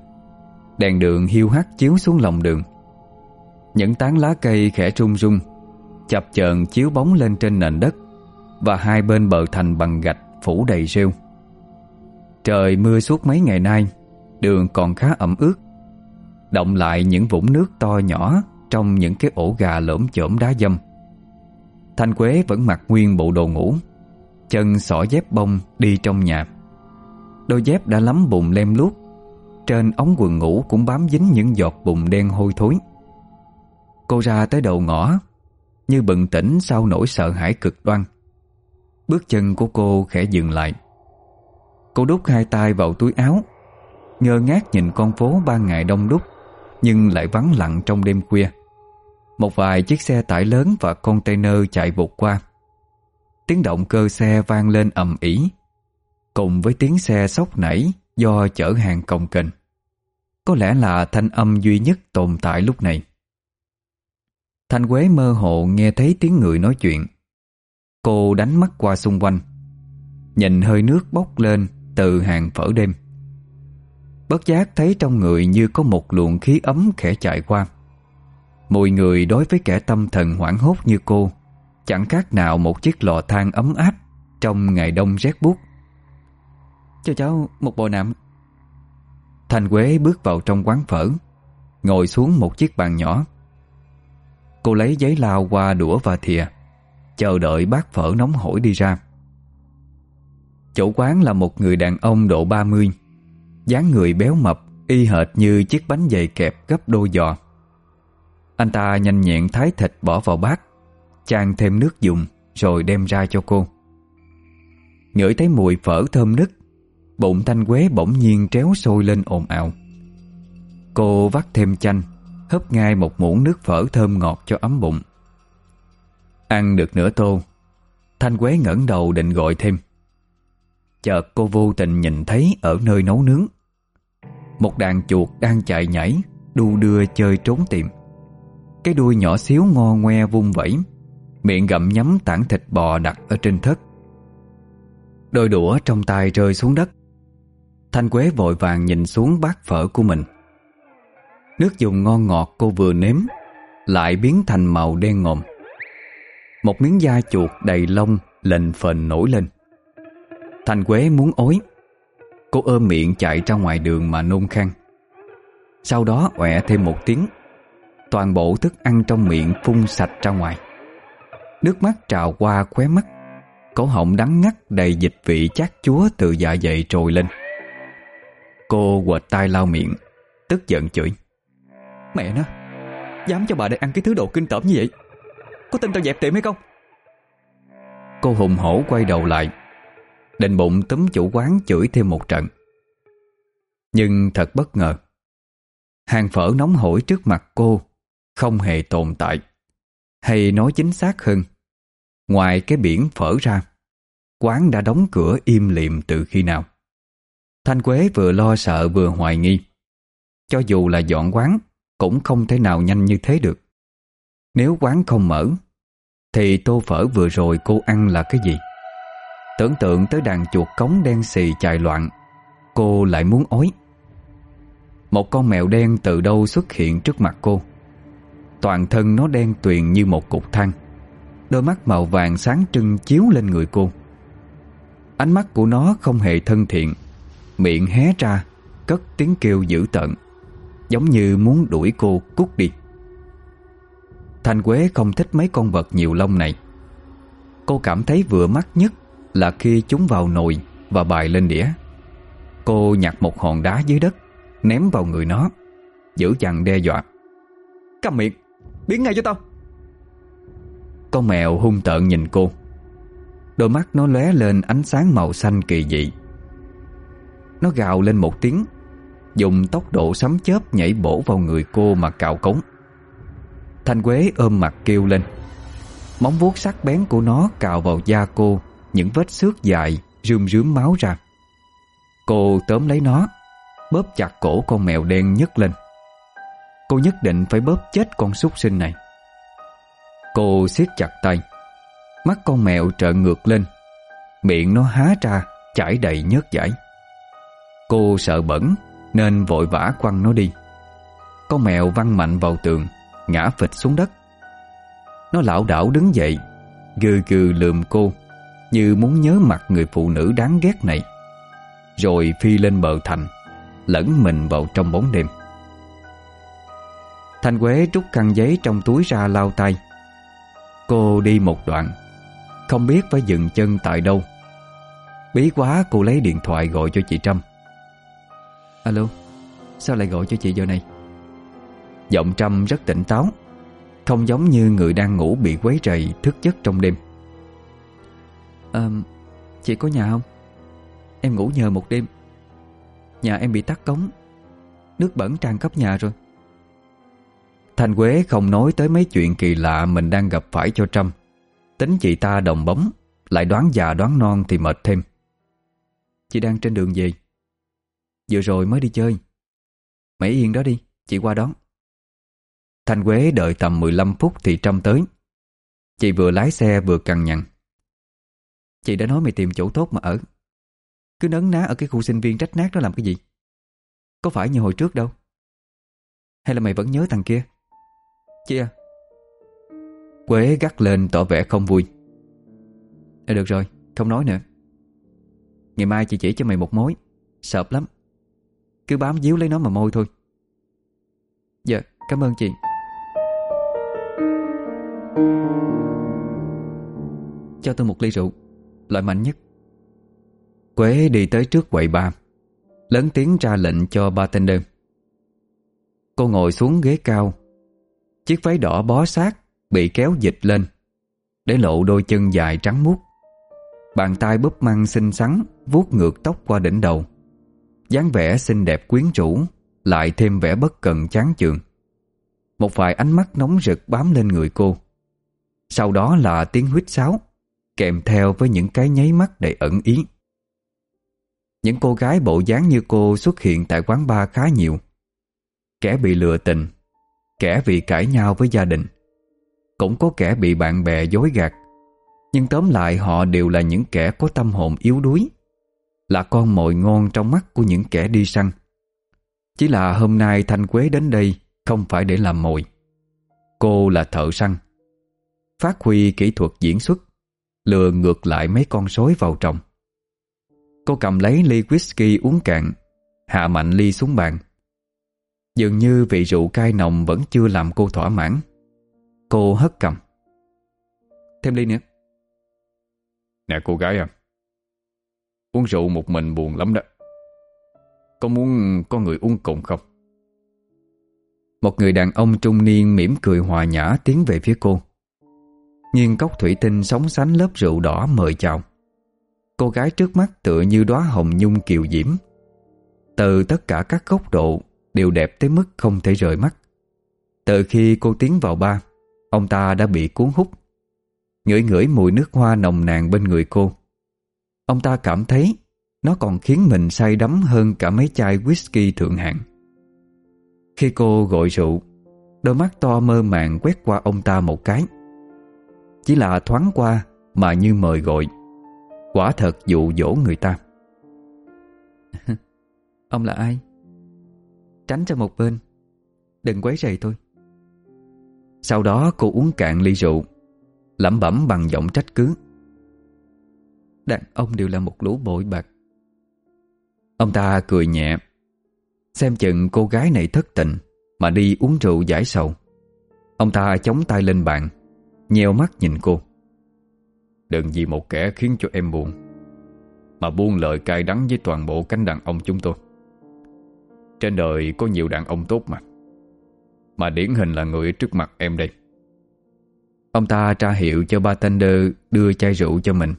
[SPEAKER 1] Đèn đường hiu hắt chiếu xuống lòng đường. Những tán lá cây khẽ rung rung, Chập chờn chiếu bóng lên trên nền đất, Và hai bên bờ thành bằng gạch phủ đầy rêu. Trời mưa suốt mấy ngày nay, Đường còn khá ẩm ướt. Động lại những vũng nước to nhỏ Trong những cái ổ gà lởm chởm đá dâm. Thanh Quế vẫn mặc nguyên bộ đồ ngủ, Chân xỏ dép bông đi trong nhà. Đôi dép đã lắm bùn lem luốc. Trên ống quần ngủ cũng bám dính những giọt bùn đen hôi thối. Cô ra tới đầu ngõ, Như bừng tỉnh sau nỗi sợ hãi cực đoan. Bước chân của cô khẽ dừng lại. Cô đút hai tay vào túi áo, Ngơ ngác nhìn con phố ban ngày đông đúc, Nhưng lại vắng lặng trong đêm khuya. Một vài chiếc xe tải lớn và container chạy vụt qua. Tiếng động cơ xe vang lên ầm ỉ Cùng với tiếng xe sóc nảy Do chở hàng công kềnh. Có lẽ là thanh âm duy nhất tồn tại lúc này. Thanh Quế mơ hồ nghe thấy tiếng người nói chuyện. Cô đánh mắt qua xung quanh, Nhìn hơi nước bốc lên từ hàng phở đêm. Bất giác thấy trong người như có một luồng khí ấm khẽ chạy qua. Mùi người đối với kẻ tâm thần hoảng hốt như cô Chẳng khác nào một chiếc lò than ấm áp Trong ngày đông rét buốt.
[SPEAKER 2] Cho cháu một bò nạm.
[SPEAKER 1] Thành Quế bước vào trong quán phở, Ngồi xuống một chiếc bàn nhỏ. Cô lấy giấy lao qua đũa và thìa, Chờ đợi bát phở nóng hổi đi ra. Chủ quán là một người đàn ông độ 30 dáng người béo mập, Y hệt như chiếc bánh dày kẹp gấp đôi giò. Anh ta nhanh nhẹn thái thịt bỏ vào bát, Chan thêm nước dùng, Rồi đem ra cho cô. Ngửi thấy mùi phở thơm nức Bụng thanh quế bỗng nhiên tréo sôi lên ồn ào. Cô vắt thêm chanh, Hấp ngay một muỗng nước phở thơm ngọt cho ấm bụng. Ăn được nửa tô, Thanh Quế ngẩng đầu định gọi thêm. Chợt cô vô tình nhìn thấy ở nơi nấu nướng. Một đàn chuột đang chạy nhảy, Đu đưa chơi trốn tìm. Cái đuôi nhỏ xíu ngo ngoe vung vẩy Miệng gặm nhấm tảng thịt bò đặt ở trên thất. Đôi đũa trong tay rơi xuống đất. Thanh Quế vội vàng nhìn xuống bát phở của mình. Nước dùng ngon ngọt cô vừa nếm, Lại biến thành màu đen ngòm. Một miếng da chuột đầy lông lệnh phền nổi lên. Thanh Quế muốn ối. Cô ôm miệng chạy ra ngoài đường mà nôn khăn Sau đó ọe thêm một tiếng. Toàn bộ thức ăn trong miệng phun sạch ra ngoài. Nước mắt trào qua khóe mắt. Cổ họng đắng ngắt đầy dịch vị chát chúa từ dạ dày trồi lên. Cô quệt tay lau miệng Tức giận chửi.
[SPEAKER 2] Mẹ nó Dám cho bà đây ăn cái thứ đồ kinh tởm như vậy Có tin tao dẹp tiệm hay không?
[SPEAKER 1] Cô hùng hổ quay đầu lại Định bụng túm chủ quán chửi thêm một trận. Nhưng thật bất ngờ Hàng phở nóng hổi trước mặt cô Không hề tồn tại Hay nói chính xác hơn Ngoài cái biển phở ra Quán đã đóng cửa im lìm từ khi nào Thanh Quế vừa lo sợ vừa hoài nghi. Cho dù là dọn quán, Cũng không thể nào nhanh như thế được. Nếu quán không mở, Thì tô phở vừa rồi cô ăn là cái gì? Tưởng tượng tới đàn chuột cống đen xì chạy loạn, Cô lại muốn ói. Một con mèo đen từ đâu xuất hiện trước mặt cô? Toàn thân nó đen tuyền như một cục than. Đôi mắt màu vàng sáng trưng chiếu lên người cô. Ánh mắt của nó không hề thân thiện Miệng hé ra Cất tiếng kêu dữ tợn Giống như muốn đuổi cô cút đi. Thanh Quế không thích mấy con vật nhiều lông này. Cô cảm thấy vừa mắt nhất Là khi chúng vào nồi Và bài lên đĩa. Cô nhặt một hòn đá dưới đất Ném vào người nó Giữ chặn đe dọa.
[SPEAKER 2] Cầm miệng, biến ngay cho tao.
[SPEAKER 1] Con mèo hung tợn nhìn cô. Đôi mắt nó lóe lên ánh sáng màu xanh kỳ dị. Nó gào lên một tiếng. Dùng tốc độ sấm chớp nhảy bổ vào người cô mà cào cống. Thanh Quế ôm mặt kêu lên. Móng vuốt sắc bén của nó cào vào da cô, Những vết xước dài, rươm rướm máu ra. Cô tóm lấy nó, Bóp chặt cổ con mèo đen nhấc lên. Cô nhất định phải bóp chết con súc sinh này. Cô siết chặt tay. Mắt con mèo trợn ngược lên. Miệng nó há ra, Chảy đầy nhớt giải Cô sợ bẩn, Nên vội vã quăng nó đi. Con mèo văng mạnh vào tường, Ngã phịch xuống đất. Nó lảo đảo đứng dậy, Gừ gừ lườm cô, Như muốn nhớ mặt người phụ nữ đáng ghét này. Rồi phi lên bờ thành, Lẫn mình vào trong bóng đêm. Thanh Quế trút khăn giấy trong túi ra lau tay. Cô đi một đoạn, Không biết phải dừng chân tại đâu. Bí quá cô lấy điện thoại gọi cho chị Trâm. Alo Sao lại gọi cho chị giờ này? Giọng Trâm rất tỉnh táo Không giống như người đang ngủ bị quấy rầy Thức giấc trong đêm. À, Chị có nhà không? Em ngủ nhờ một đêm. Nhà em bị tắt cống Nước bẩn tràn khắp nhà rồi. Thanh Quế không nói tới mấy chuyện kỳ lạ Mình đang gặp phải cho Trâm. Tính chị ta đồng bóng Lại đoán già đoán non thì mệt thêm. Chị đang trên đường về. Vừa rồi mới đi chơi. Mày yên đó đi Chị qua đón. Thanh Quế đợi tầm 15 phút thì Trâm tới. Chị vừa lái xe vừa cằn nhằn. Chị đã nói mày tìm chỗ tốt mà ở. Cứ nấn ná ở cái khu sinh viên trách nát đó làm cái gì? Có phải như hồi trước đâu? Hay là mày vẫn nhớ thằng kia? Chị à. Quế gắt lên tỏ vẻ không vui. À, Được rồi, không nói nữa. Ngày mai chị chỉ cho mày một mối. Sợp lắm. Cứ bám díu lấy nó mà môi thôi. Dạ, cảm ơn chị. Cho tôi một ly rượu Loại mạnh nhất. Quế đi tới trước quầy ba Lớn tiếng ra lệnh cho bartender. Cô ngồi xuống ghế cao Chiếc váy đỏ bó sát Bị kéo dịch lên Để lộ đôi chân dài trắng muốt. Bàn tay búp măng xinh xắn vuốt ngược tóc qua đỉnh đầu dáng vẻ xinh đẹp quyến rũ, Lại thêm vẻ bất cần chán chường. Một vài ánh mắt nóng rực bám lên người cô. Sau đó là tiếng huýt sáo, Kèm theo với những cái nháy mắt đầy ẩn ý. Những cô gái bộ dáng như cô xuất hiện tại quán bar khá nhiều. Kẻ bị lừa tình, Kẻ vì cãi nhau với gia đình. Cũng có kẻ bị bạn bè dối gạt. Nhưng tóm lại họ đều là những kẻ có tâm hồn yếu đuối. Là con mồi ngon trong mắt của những kẻ đi săn. Chỉ là hôm nay Thanh Quế đến đây Không phải để làm mồi. Cô là thợ săn. Phát huy kỹ thuật diễn xuất, Lừa ngược lại mấy con sói vào trong Cô cầm lấy ly whisky uống cạn, Hạ mạnh ly xuống bàn. Dường như vị rượu cay nồng vẫn chưa làm cô thỏa mãn. Cô hất cầm. Thêm ly nữa.
[SPEAKER 3] Nè, cô gái à Uống rượu một mình buồn lắm đó. Có muốn có người uống cùng không?
[SPEAKER 1] Một người đàn ông trung niên mỉm cười hòa nhã tiến về phía cô. Nghiêng cốc thủy tinh sóng sánh lớp rượu đỏ mời chào. Cô gái trước mắt tựa như đóa hồng nhung kiều diễm. Từ tất cả các góc độ Đều đẹp tới mức không thể rời mắt. Từ khi cô tiến vào ba, Ông ta đã bị cuốn hút. Ngửi ngửi mùi nước hoa nồng nàn bên người cô. Ông ta cảm thấy Nó còn khiến mình say đắm hơn cả mấy chai whisky thượng hạng. Khi cô gọi rượu Đôi mắt to mơ màng quét qua ông ta một cái. Chỉ là thoáng qua Mà như mời gọi Quả thật dụ dỗ người ta. Ông là ai? Tránh ra một bên Đừng quấy rầy tôi. Sau đó cô uống cạn ly rượu lẩm bẩm bằng giọng trách cứ Đàn ông đều là một lũ bội bạc. Ông ta cười nhẹ, Xem chừng cô gái này thất tình Mà đi uống rượu giải sầu. Ông ta chống tay lên bàn, Nheo mắt nhìn cô. Đừng vì một kẻ khiến cho em buồn, Mà buông lời cay đắng với toàn bộ cánh đàn ông chúng tôi. Trên đời có nhiều đàn ông tốt mà Mà điển hình là người trước mặt em đây. Ông ta tra hiệu cho bartender đưa chai rượu cho mình.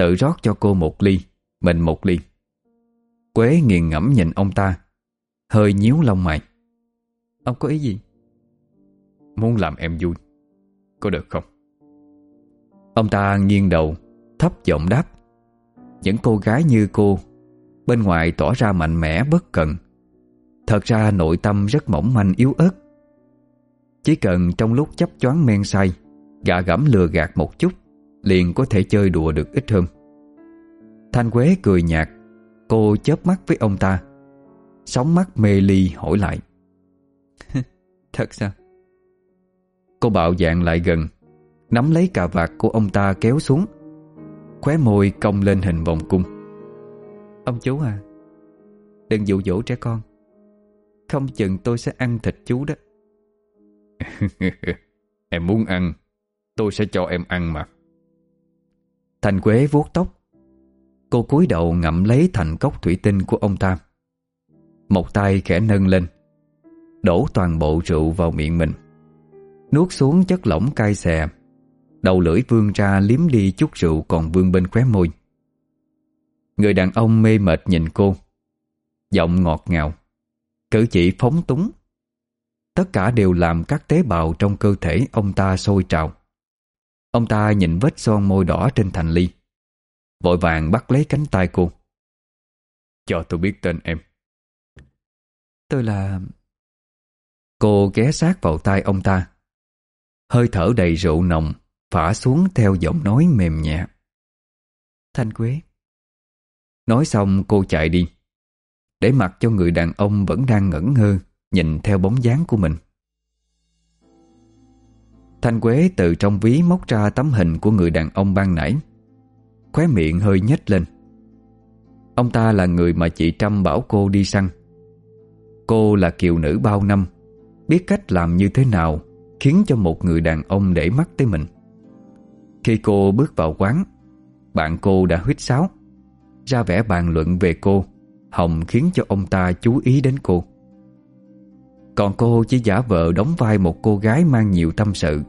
[SPEAKER 1] Tự rót cho cô một ly, Mình một ly. Quế nghiền ngẫm nhìn ông ta, Hơi nhíu lông mày. Ông có ý gì?
[SPEAKER 3] Muốn làm em vui, Có được không?
[SPEAKER 1] Ông ta nghiêng đầu, Thấp giọng đáp. Những cô gái như cô, Bên ngoài tỏ ra mạnh mẽ bất cần. Thật ra nội tâm rất mỏng manh yếu ớt. Chỉ cần trong lúc chấp choáng men say Gạ gẫm lừa gạt một chút Liền có thể chơi đùa được ít hơn. Thanh Quế cười nhạt Cô chớp mắt với ông ta. Sóng mắt mê ly hỏi lại. Thật sao? Cô bạo dạng lại gần Nắm lấy cà vạt của ông ta kéo xuống Khóe môi cong lên hình vòng cung. Ông chú à Đừng dụ dỗ trẻ con. Không chừng tôi sẽ ăn thịt chú đó.
[SPEAKER 3] Em muốn ăn Tôi sẽ cho em ăn mà
[SPEAKER 1] Thành Quế vuốt tóc. Cô cúi đầu ngậm lấy thành cốc thủy tinh của ông ta. Một tay khẽ nâng lên, Đổ toàn bộ rượu vào miệng mình. Nuốt xuống chất lỏng cay xè, Đầu lưỡi vươn ra liếm đi chút rượu còn vương bên khóe môi. Người đàn ông mê mệt nhìn cô, Giọng ngọt ngào. Cử chỉ phóng túng. Tất cả đều làm các tế bào trong cơ thể ông ta sôi trào. Ông ta nhìn vết son môi đỏ trên thành ly. Vội vàng bắt lấy cánh tay cô.
[SPEAKER 3] Cho tôi biết tên em.
[SPEAKER 1] Tôi là... Cô ghé sát vào tay ông ta. Hơi thở đầy rượu nồng Phả xuống theo giọng nói mềm nhẹ. Thanh Quế. Nói xong cô chạy đi. Để mặc cho người đàn ông vẫn đang ngẩn ngơ Nhìn theo bóng dáng của mình Thanh Quế từ trong ví móc ra tấm hình của người đàn ông ban nãy. Khóe miệng hơi nhếch lên. Ông ta là người mà chị Trâm bảo cô đi săn. Cô là kiều nữ bao năm. Biết cách làm như thế nào Khiến cho một người đàn ông để mắt tới mình. Khi cô bước vào quán, Bạn cô đã huyết sáo. Ra vẻ bàn luận về cô, Hồng khiến cho ông ta chú ý đến cô. Còn cô chỉ giả vờ đóng vai một cô gái mang nhiều tâm sự.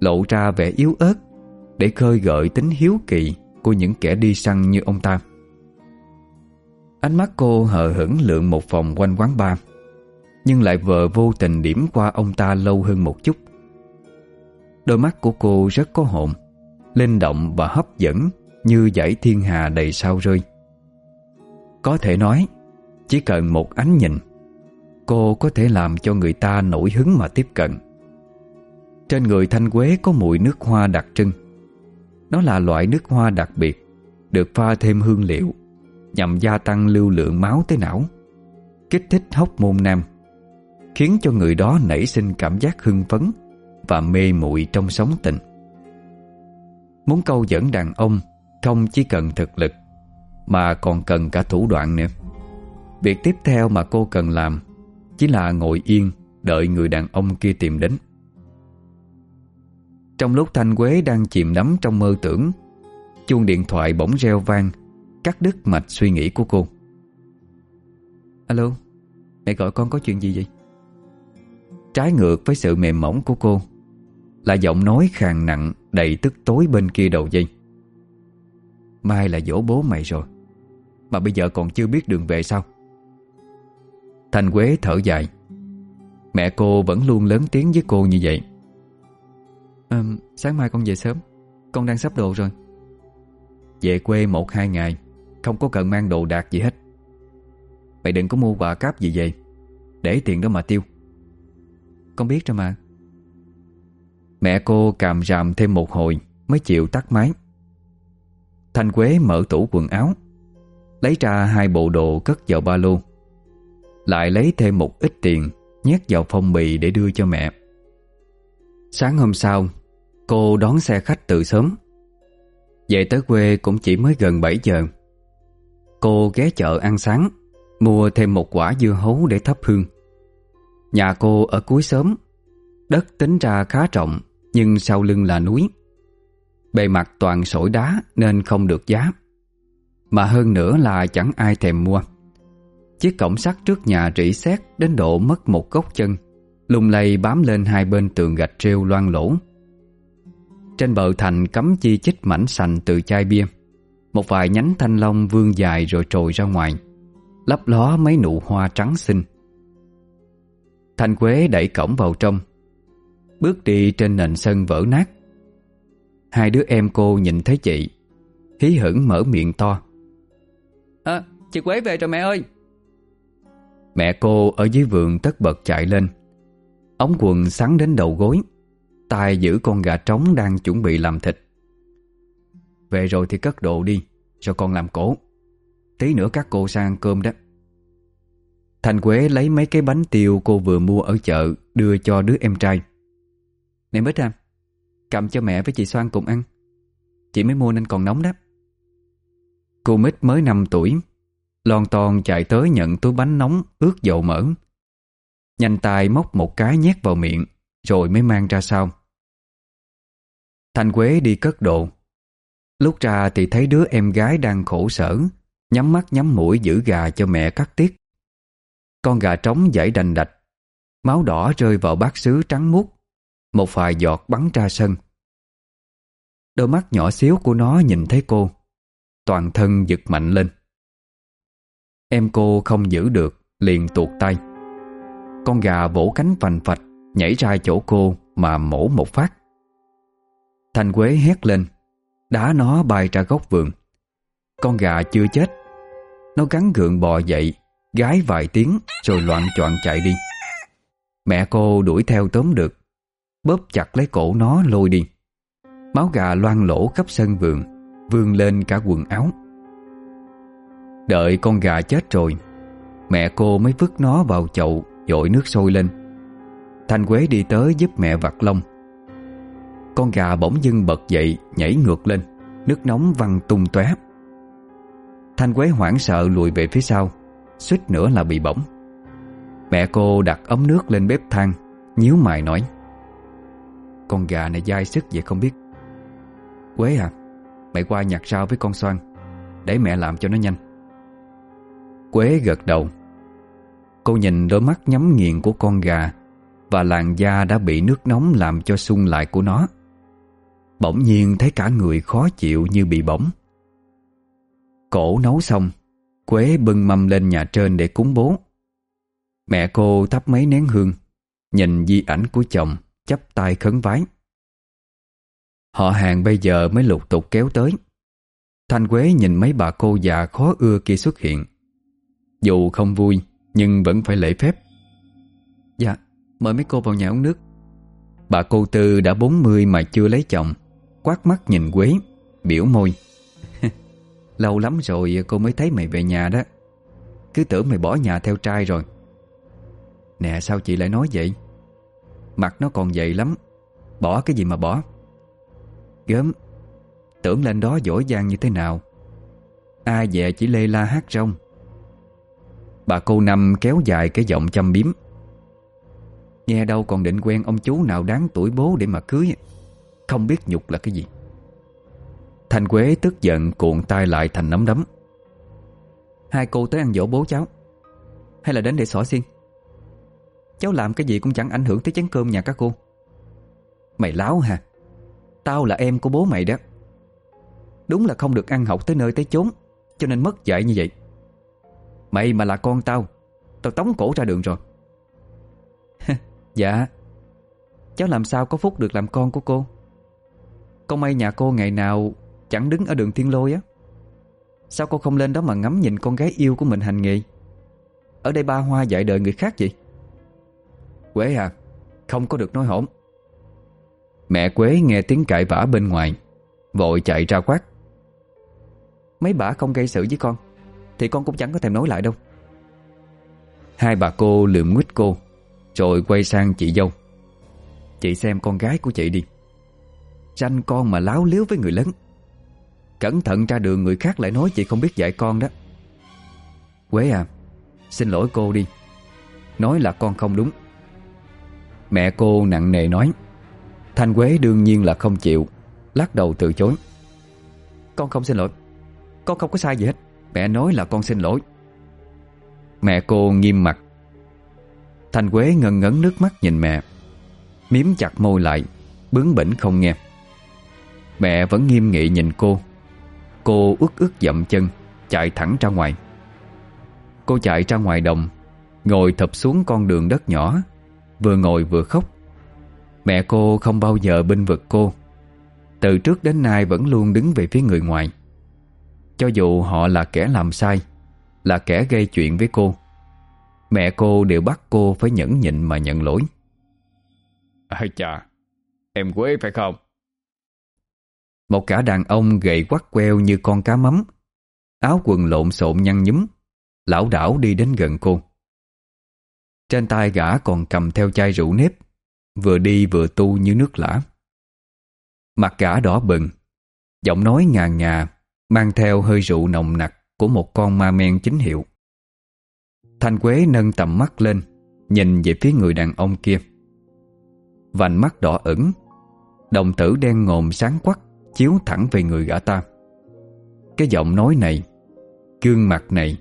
[SPEAKER 1] Lộ ra vẻ yếu ớt Để khơi gợi tính hiếu kỳ Của những kẻ đi săn như ông ta. Ánh mắt cô hờ hững lượn một vòng quanh quán bar, Nhưng lại vờ vô tình điểm qua ông ta lâu hơn một chút. Đôi mắt của cô rất có hồn, Linh động và hấp dẫn Như dãy thiên hà đầy sao rơi. Có thể nói, Chỉ cần một ánh nhìn, Cô có thể làm cho người ta nổi hứng mà tiếp cận. Trên người Thanh Quế có mùi nước hoa đặc trưng. Nó là loại nước hoa đặc biệt, Được pha thêm hương liệu, Nhằm gia tăng lưu lượng máu tới não, Kích thích hóc môn nam, Khiến cho người đó nảy sinh cảm giác hưng phấn Và mê muội trong sống tình Muốn câu dẫn đàn ông, Không chỉ cần thực lực, Mà còn cần cả thủ đoạn nữa. Việc tiếp theo mà cô cần làm Chỉ là ngồi yên Đợi người đàn ông kia tìm đến. Trong lúc Thanh Quế đang chìm đắm trong mơ tưởng, Chuông điện thoại bỗng reo vang, Cắt đứt mạch suy nghĩ của cô. Alo, Mẹ gọi con có chuyện gì vậy? Trái ngược với sự mềm mỏng của cô, Là giọng nói khàn nặng Đầy tức tối bên kia đầu dây. Mai là dỗ bố mày rồi, Mà bây giờ còn chưa biết đường về sao? Thành Quế thở dài. Mẹ cô vẫn luôn lớn tiếng với cô như vậy à, Sáng mai con về sớm. Con đang sắp đồ rồi. Về quê một hai ngày Không có cần mang đồ đạc gì hết. Mày đừng có mua quà cáp gì về. Để tiền đó mà tiêu. Con biết rồi mà. Mẹ cô càm ràm thêm một hồi Mới chịu tắt máy. Thanh Quế mở tủ quần áo Lấy ra hai bộ đồ cất vào ba lô. Lại lấy thêm một ít tiền Nhét vào phong bì để đưa cho mẹ Sáng hôm sau Cô đón xe khách từ sớm. Về tới quê cũng chỉ mới gần 7 giờ. Cô ghé chợ ăn sáng Mua thêm một quả dưa hấu để thắp hương. Nhà cô ở cuối sớm, Đất tính ra khá rộng Nhưng sau lưng là núi. Bề mặt toàn sỏi đá Nên không được giá. Mà hơn nữa là chẳng ai thèm mua. Chiếc cổng sắt trước nhà rỉ sét Đến độ mất một gốc chân. Lung lay bám lên hai bên tường gạch treo loang lỗ Trên bờ thành cắm chi chích mảnh sành từ chai bia Một vài nhánh thanh long vương dài rồi trồi ra ngoài lấp ló mấy nụ hoa trắng xinh. Thanh Quế đẩy cổng vào trong, bước đi trên nền sân vỡ nát. Hai đứa em cô nhìn thấy chị, hí hửng mở miệng to. À, chị Quế về rồi mẹ ơi! Mẹ cô ở dưới vườn tất bật chạy lên, ống quần sắn đến đầu gối, tay giữ con gà trống đang chuẩn bị làm thịt. Về rồi thì cất đồ đi, cho con làm cổ. Tí nữa các cô sang ăn cơm đó. Thành Quế lấy mấy cái bánh tiêu cô vừa mua ở chợ Đưa cho đứa em trai. Nè Bích à Cầm cho mẹ với chị Soan cùng ăn. Chị mới mua nên còn nóng đó. Cô Mít mới 5 tuổi Lon ton chạy tới nhận túi bánh nóng ướt dầu mỡ. Nhanh tay móc một cái nhét vào miệng, Rồi mới mang ra sau. Thanh Quế đi cất đồ. Lúc ra thì thấy đứa em gái đang khổ sở, Nhắm mắt nhắm mũi giữ gà cho mẹ cắt tiết. Con gà trống dãy đành đạch, Máu đỏ rơi vào bát sứ trắng muốt, Một vài giọt bắn ra sân. Đôi mắt nhỏ xíu của nó nhìn thấy cô, Toàn thân giật mạnh lên. Em cô không giữ được, Liền tuột tay. Con gà vỗ cánh phành phạch Nhảy ra chỗ cô mà mổ một phát. Thành Quế hét lên, Đá nó bay ra góc vườn. Con gà chưa chết. Nó gắn gượng bò dậy, Gái vài tiếng rồi loạn choạng chạy đi. Mẹ cô đuổi theo tóm được, Bóp chặt lấy cổ nó lôi đi. Máu gà loang lỗ khắp sân vườn Vương lên cả quần áo. Đợi con gà chết rồi, Mẹ cô mới vứt nó vào chậu Dội nước sôi lên. Thanh Quế đi tới giúp mẹ vặt lông. Con gà bỗng dưng bật dậy, Nhảy ngược lên. Nước nóng văng tung tóe. Thanh Quế hoảng sợ lùi về phía sau, Suýt nữa là bị bỏng. Mẹ cô đặt ấm nước lên bếp than, nhíu mày nói, Con gà này dai sức vậy không biết. Quế à Mẹ qua nhặt rau với con xoan Để mẹ làm cho nó nhanh. Quế gật đầu. Cô nhìn đôi mắt nhắm nghiền của con gà Và làn da đã bị nước nóng làm cho sung lại của nó. Bỗng nhiên thấy cả người khó chịu như bị bỏng. Cổ nấu xong, Quế bưng mâm lên nhà trên để cúng bố. Mẹ cô thắp mấy nén hương, Nhìn di ảnh của chồng chắp tay khấn vái. Họ hàng bây giờ mới lục tục kéo tới. Thanh Quế nhìn mấy bà cô già khó ưa kia xuất hiện. Dù không vui nhưng vẫn phải lễ phép. Dạ Mời mấy cô vào nhà uống nước. Bà cô Tư đã 40 mà chưa lấy chồng. Quát mắt nhìn Quế Biểu môi. Lâu lắm rồi cô mới thấy mày về nhà đó. Cứ tưởng mày bỏ nhà theo trai rồi. Nè sao chị lại nói vậy? Mặt nó còn dày lắm. Bỏ cái gì mà bỏ? Gớm Tưởng lên đó giỏi giang như thế nào. Ai về chỉ lê la hát rong Bà cô Năm kéo dài cái giọng chăm biếm. Nghe đâu còn định quen ông chú nào đáng tuổi bố để mà cưới. Không biết nhục là cái gì. Thành Quế tức giận cuộn tay lại thành nắm đấm. Hai cô tới ăn dỗ bố cháu. Hay là đến để xỏ xiên? Cháu làm cái gì cũng chẳng ảnh hưởng tới chén cơm nhà các cô. Mày láo hả? Tao là em của bố mày đó. Đúng là không được ăn học tới nơi tới chốn, Cho nên mất dạy như vậy. Mày mà là con tao Tao tống cổ ra đường rồi. Dạ Cháu làm sao có phúc được làm con của cô? Con may nhà cô ngày nào Chẳng đứng ở đường thiên lôi á. Sao cô không lên đó mà ngắm nhìn con gái yêu của mình hành nghề? Ở đây ba hoa dạy đời người khác vậy? Quế à Không có được nói hổn. Mẹ Quế nghe tiếng cãi vã bên ngoài, Vội chạy ra quát. Mấy bà không gây sự với con. Thì con cũng chẳng có thèm nói lại đâu. Hai bà cô lượm nguyết cô, Rồi quay sang chị dâu. Chị xem con gái của chị đi. Tranh con mà láo liếu với người lớn. Cẩn thận ra đường người khác lại nói chị không biết dạy con đó. Quế à Xin lỗi cô đi. Nói là con không đúng. Mẹ cô nặng nề nói. Thanh Quế đương nhiên là không chịu, Lắc đầu từ chối. Con không xin lỗi. Con không có sai gì hết. Mẹ nói là con xin lỗi. Mẹ cô nghiêm mặt. Thanh Quế ngần ngấn nước mắt nhìn mẹ, Miếm chặt môi lại, Bướng bỉnh không nghe. Mẹ vẫn nghiêm nghị nhìn cô. Cô ướt ướt dậm chân, Chạy thẳng ra ngoài. Cô chạy ra ngoài đồng, Ngồi thập xuống con đường đất nhỏ, Vừa ngồi vừa khóc. Mẹ cô không bao giờ binh vực cô. Từ trước đến nay vẫn luôn đứng về phía người ngoài. Cho dù họ là kẻ làm sai Là kẻ gây chuyện với cô Mẹ cô đều bắt cô phải nhẫn nhịn mà nhận lỗi.
[SPEAKER 3] Ây chà Em Quế phải không?
[SPEAKER 1] Một cả đàn ông gầy quắt queo như con cá mắm Áo quần lộn xộn nhăn nhúm Lão đảo đi đến gần cô. Trên tay gã còn cầm theo chai rượu nếp Vừa đi vừa tu như nước lã. Mặt gã đỏ bừng Giọng nói ngà ngà Mang theo hơi rượu nồng nặc Của một con ma men chính hiệu. Thanh Quế nâng tầm mắt lên, Nhìn về phía người đàn ông kia. Vành mắt đỏ ửng, Đồng tử đen ngòm sáng quắc, Chiếu thẳng về người gã ta. Cái giọng nói này, Gương mặt này,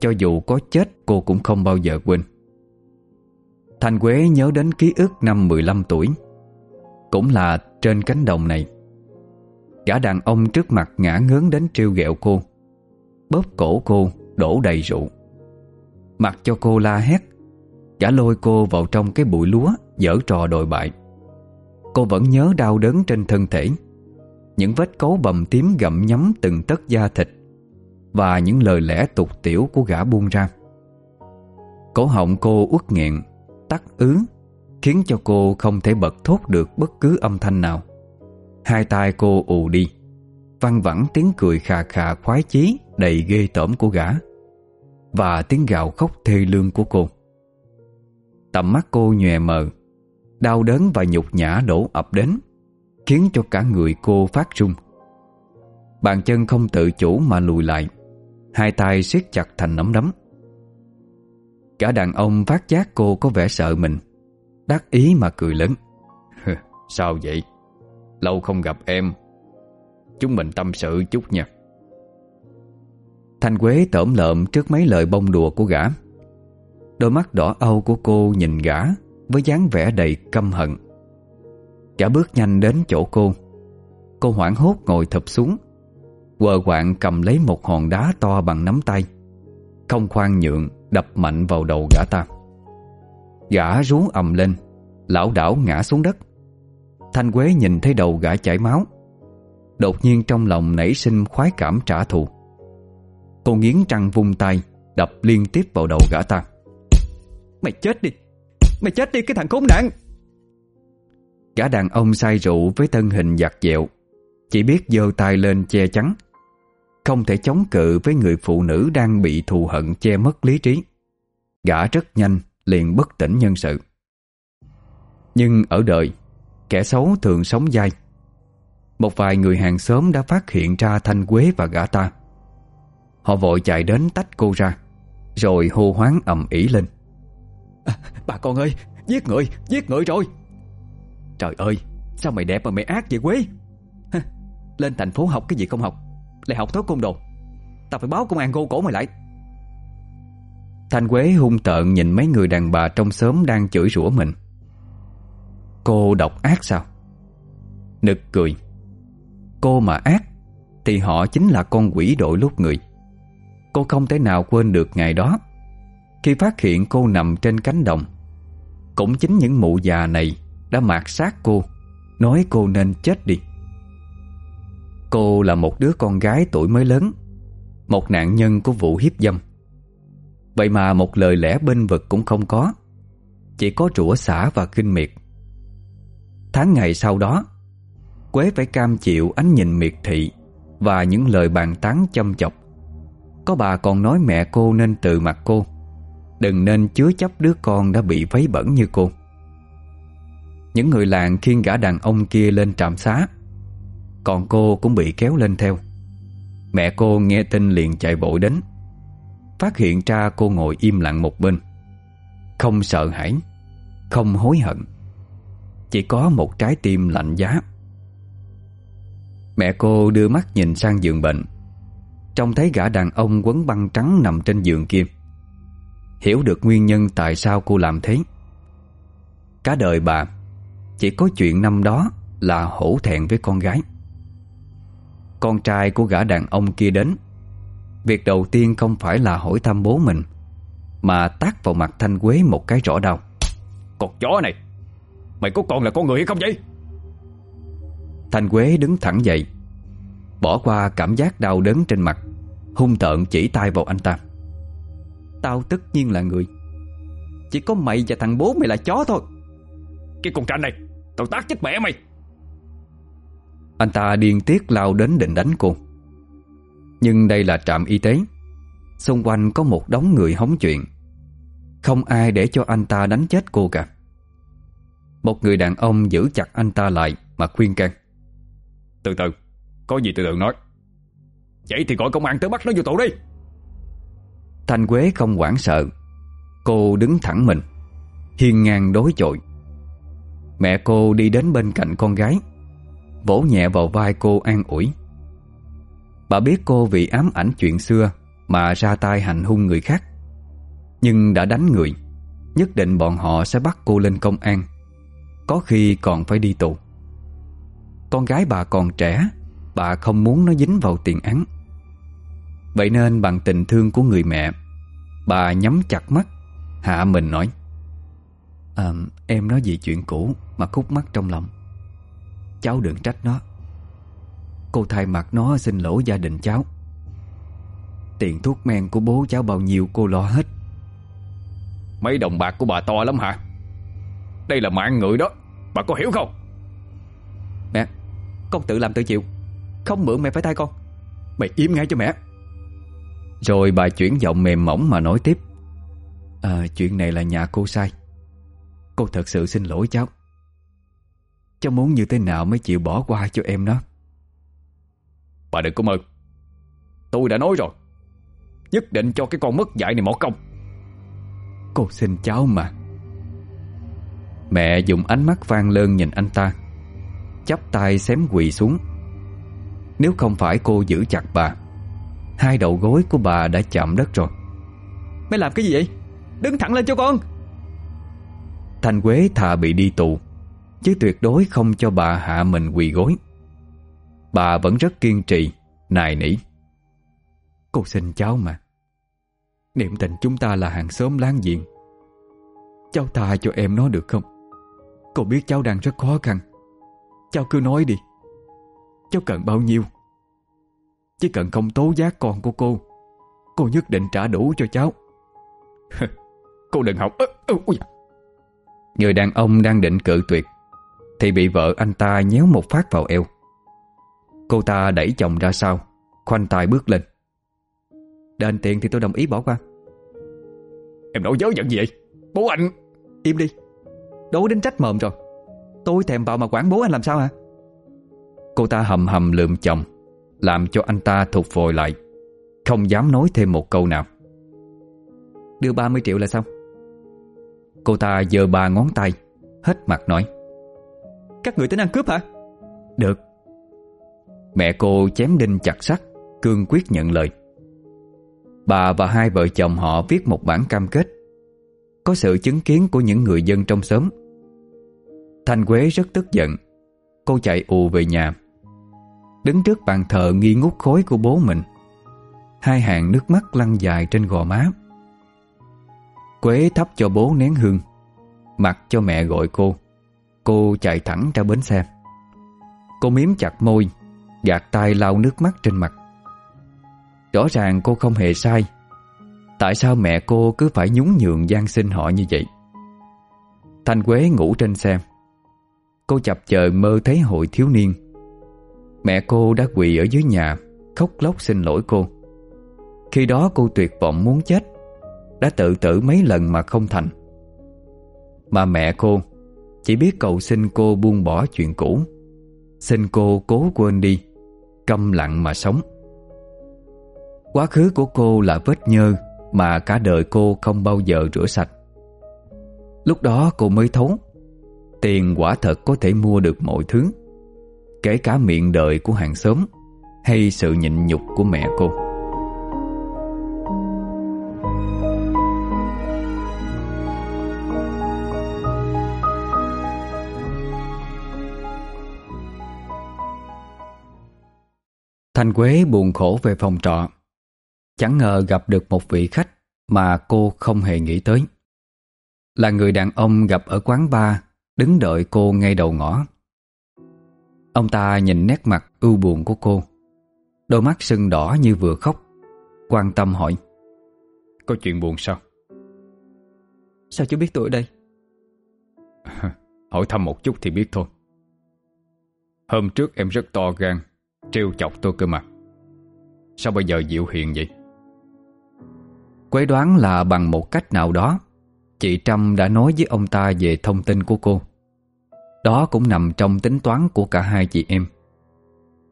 [SPEAKER 1] Cho dù có chết, cô cũng không bao giờ quên. Thanh Quế nhớ đến ký ức năm 15 tuổi, Cũng là trên cánh đồng này. Gã đàn ông trước mặt ngã ngớn đến trêu ghẹo cô. Bóp cổ cô, đổ đầy rượu. Mặc cho cô la hét, Gã lôi cô vào trong cái bụi lúa, Dở trò đồi bại. Cô vẫn nhớ đau đớn trên thân thể. Những vết cấu bầm tím gặm nhấm từng tấc da thịt Và những lời lẽ tục tiểu của gã buông ra. Cổ họng cô uất nghẹn, Tắc ứ, Khiến cho cô không thể bật thốt được bất cứ âm thanh nào. Hai tay cô ù đi. Văng vẳng tiếng cười khà khà khoái chí, Đầy ghê tởm của gã. Và tiếng gào khóc thê lương của cô. Tầm mắt cô nhòe mờ. Đau đớn và nhục nhã đổ ập đến, Khiến cho cả người cô phát run. Bàn chân không tự chủ mà lùi lại, Hai tay siết chặt thành nắm đấm. Cả đàn ông phát giác cô có vẻ sợ mình, Đắc ý mà cười lớn.
[SPEAKER 3] Sao vậy? Lâu không gặp em. Chúng mình tâm sự chút nha.
[SPEAKER 1] Thanh Quế tởm lợm trước mấy lời bông đùa của gã. Đôi mắt đỏ âu của cô nhìn gã Với dáng vẻ đầy căm hận. Gã bước nhanh đến chỗ cô. Cô hoảng hốt ngồi thập xuống, Quờ quạng cầm lấy một hòn đá to bằng nắm tay, Không khoan nhượng Đập mạnh vào đầu gã ta. Gã rú ầm lên Lão đảo ngã xuống đất. Thanh Quế nhìn thấy đầu gã chảy máu. Đột nhiên trong lòng nảy sinh khoái cảm trả thù. Cô nghiến trăng vung tay Đập liên tiếp vào đầu gã ta.
[SPEAKER 2] Mày chết đi. Mày chết đi cái thằng khốn nạn.
[SPEAKER 1] Gã đàn ông say rượu với thân hình giặt dẹo. Chỉ biết giơ tay lên che chắn. Không thể chống cự với người phụ nữ đang bị thù hận che mất lý trí. Gã rất nhanh liền bất tỉnh nhân sự. Nhưng ở đời Kẻ xấu thường sống dai. Một vài người hàng xóm đã phát hiện ra Thanh Quế và gã ta. Họ vội chạy đến tách cô ra Rồi hô hoáng ầm ĩ lên.
[SPEAKER 2] À, Bà con ơi Giết người Giết người rồi. Trời ơi Sao mày đẹp mà mày ác vậy Quế? Lên thành phố học cái gì không học? Lại học thói côn đồ. Tao phải báo công an cô cổ mày lại.
[SPEAKER 1] Thanh Quế hung tợn nhìn mấy người đàn bà trong xóm đang chửi rủa mình Cô độc ác sao? Nực cười. Cô mà ác, Thì họ chính là con quỷ đội lốt người. Cô không thể nào quên được ngày đó. Khi phát hiện cô nằm trên cánh đồng, Cũng chính những mụ già này Đã mạt sát cô, Nói cô nên chết đi. Cô là một đứa con gái tuổi mới lớn, Một nạn nhân của vụ hiếp dâm. Vậy mà một lời lẽ bên vực cũng không có, Chỉ có rủa xả và kinh miệt. Tháng ngày sau đó, Quế phải cam chịu ánh nhìn miệt thị Và những lời bàn tán châm chọc. Có bà còn nói mẹ cô nên tự mặt cô, Đừng nên chứa chấp đứa con đã bị vấy bẩn như cô. Những người làng khiêng gã đàn ông kia lên trạm xá, Còn cô cũng bị kéo lên theo. Mẹ cô nghe tin liền chạy vội đến, Phát hiện ra cô ngồi im lặng một bên. Không sợ hãi, Không hối hận. Chỉ có một trái tim lạnh giá. Mẹ cô đưa mắt nhìn sang giường bệnh. Trông thấy gã đàn ông quấn băng trắng nằm trên giường kia. Hiểu được nguyên nhân tại sao cô làm thế. Cả đời bà, Chỉ có chuyện năm đó là hổ thẹn với con gái. Con trai của gã đàn ông kia đến. Việc đầu tiên không phải là hỏi thăm bố mình, Mà tác vào mặt Thanh Quế một cái rõ đau.
[SPEAKER 3] Con chó này! Mày có còn là con người hay không vậy?
[SPEAKER 1] Thanh Quế đứng thẳng dậy Bỏ qua cảm giác đau đớn trên mặt Hung tợn chỉ tay vào anh ta.
[SPEAKER 2] Tao tất nhiên là người. Chỉ có mày và thằng bố mày là chó thôi.
[SPEAKER 3] Cái con tranh này Tao tác chết mẹ mày.
[SPEAKER 1] Anh ta điên tiết lao đến định đánh cô. Nhưng đây là trạm y tế. Xung quanh có một đống người hóng chuyện. Không ai để cho anh ta đánh chết cô cả Một người đàn ông giữ chặt anh ta lại Mà khuyên can.
[SPEAKER 3] Từ từ Có gì từ từ nói. Vậy thì gọi công an tới bắt nó vô tù đi.
[SPEAKER 1] Thanh Quế không hoảng sợ. Cô đứng thẳng mình Hiên ngang đối chọi. Mẹ cô đi đến bên cạnh con gái Vỗ nhẹ vào vai cô an ủi. Bà biết cô vì ám ảnh chuyện xưa Mà ra tay hành hung người khác Nhưng đã đánh người Nhất định bọn họ sẽ bắt cô lên công an có khi còn phải đi tù. Con gái bà còn trẻ Bà không muốn nó dính vào tiền án. Vậy nên bằng tình thương của người mẹ Bà nhắm chặt mắt Hạ mình nói à, Em nói gì chuyện cũ Mà khúc mắt trong lòng. Cháu đừng trách nó. Cô thay mặt nó xin lỗi gia đình cháu. Tiền thuốc men của bố cháu bao nhiêu cô lo hết.
[SPEAKER 3] Mấy đồng bạc của bà to lắm hả? Đây là mạng người đó. Bà có hiểu không?
[SPEAKER 2] Mẹ Con tự làm tự chịu. Không mượn mẹ phải thay con. Mày im ngay cho mẹ.
[SPEAKER 1] Rồi bà chuyển giọng mềm mỏng mà nói tiếp. À chuyện này là nhà cô sai. Cô thật sự xin lỗi cháu. Cháu muốn như thế nào mới chịu bỏ qua cho em nó?
[SPEAKER 3] Bà đừng có mơ. Tôi đã nói rồi. Nhất định cho cái con mất dạy này mỏ công.
[SPEAKER 1] Cô xin cháu mà Mẹ dùng ánh mắt vang lơn nhìn anh ta. Chắp tay xém quỳ xuống. Nếu không phải cô giữ chặt bà Hai đầu gối của bà đã chạm đất rồi.
[SPEAKER 2] Mày làm cái gì vậy? Đứng thẳng lên cho con.
[SPEAKER 1] Thanh Quế thà bị đi tù Chứ tuyệt đối không cho bà hạ mình quỳ gối. Bà vẫn rất kiên trì Nài nỉ. Cô xin cháu mà.
[SPEAKER 2] Niệm tình chúng ta là hàng xóm láng giềng. Cháu tha cho em nó được không Cô biết cháu đang rất khó khăn. Cháu cứ nói đi. Cháu cần bao nhiêu? Chỉ cần không tố giác con của cô Cô nhất định trả đủ cho cháu.
[SPEAKER 3] Cô đừng học
[SPEAKER 1] Người đàn ông đang định cự tuyệt, Thì bị vợ anh ta nhéo một phát vào eo. Cô ta đẩy chồng ra sau, Khoanh tay bước lên. Đền tiền thì tôi đồng ý bỏ qua.
[SPEAKER 3] Em nói dớ giận gì vậy? Bố anh,
[SPEAKER 2] Im đi. Đố đến trách mồm rồi. Tôi thèm vào mà quản bố anh làm sao hả?
[SPEAKER 1] Cô ta hầm hầm lượm chồng, Làm cho anh ta thụt vội lại, Không dám nói thêm một câu nào.
[SPEAKER 2] Đưa 30 triệu là xong.
[SPEAKER 1] Cô ta giơ ba ngón tay, Hết mặt nói.
[SPEAKER 2] Các người tính ăn cướp hả?
[SPEAKER 1] Được. Mẹ cô chém đinh chặt sắt, Cương quyết nhận lời. Bà và hai vợ chồng họ viết một bản cam kết. Có sự chứng kiến của những người dân trong xóm. Thanh Quế rất tức giận. Cô chạy ù về nhà. Đứng trước bàn thờ nghi ngút khối của bố mình, Hai hàng nước mắt lăn dài trên gò má. Quế thắp cho bố nén hương, Mặc cho mẹ gọi cô. Cô chạy thẳng ra bến xe. Cô miếm chặt môi Gạt tay lau nước mắt trên mặt. Rõ ràng cô không hề sai. Tại sao mẹ cô cứ phải nhún nhường gian sinh họ như vậy? Thanh Quế ngủ trên xe. Cô chập chờn mơ thấy hội thiếu niên. Mẹ cô đã quỳ ở dưới nhà, Khóc lóc xin lỗi cô. Khi đó cô tuyệt vọng muốn chết, Đã tự tử mấy lần mà không thành. Mà mẹ cô Chỉ biết cầu xin cô buông bỏ chuyện cũ, Xin cô cố quên đi Câm lặng mà sống. Quá khứ của cô là vết nhơ Mà cả đời cô không bao giờ rửa sạch. Lúc đó cô mới thấu Tiền quả thật có thể mua được mọi thứ, Kể cả miệng đời của hàng xóm Hay sự nhịn nhục của mẹ cô. Thanh Quế buồn khổ về phòng trọ. Chẳng ngờ gặp được một vị khách Mà cô không hề nghĩ tới. Là người đàn ông gặp ở quán bar Đứng đợi cô ngay đầu ngõ. Ông ta nhìn nét mặt ưu buồn của cô. Đôi mắt sưng đỏ như vừa khóc. Quan tâm hỏi
[SPEAKER 3] Có chuyện buồn sao?
[SPEAKER 2] Sao chú biết tôi ở đây?
[SPEAKER 3] Hỏi thăm một chút thì biết thôi. Hôm trước em rất to gan Trêu chọc tôi cơ mà. Sao bây giờ dịu hiền vậy?
[SPEAKER 1] Quế đoán là bằng một cách nào đó Chị Trâm đã nói với ông ta về thông tin của cô. Đó cũng nằm trong tính toán của cả hai chị em.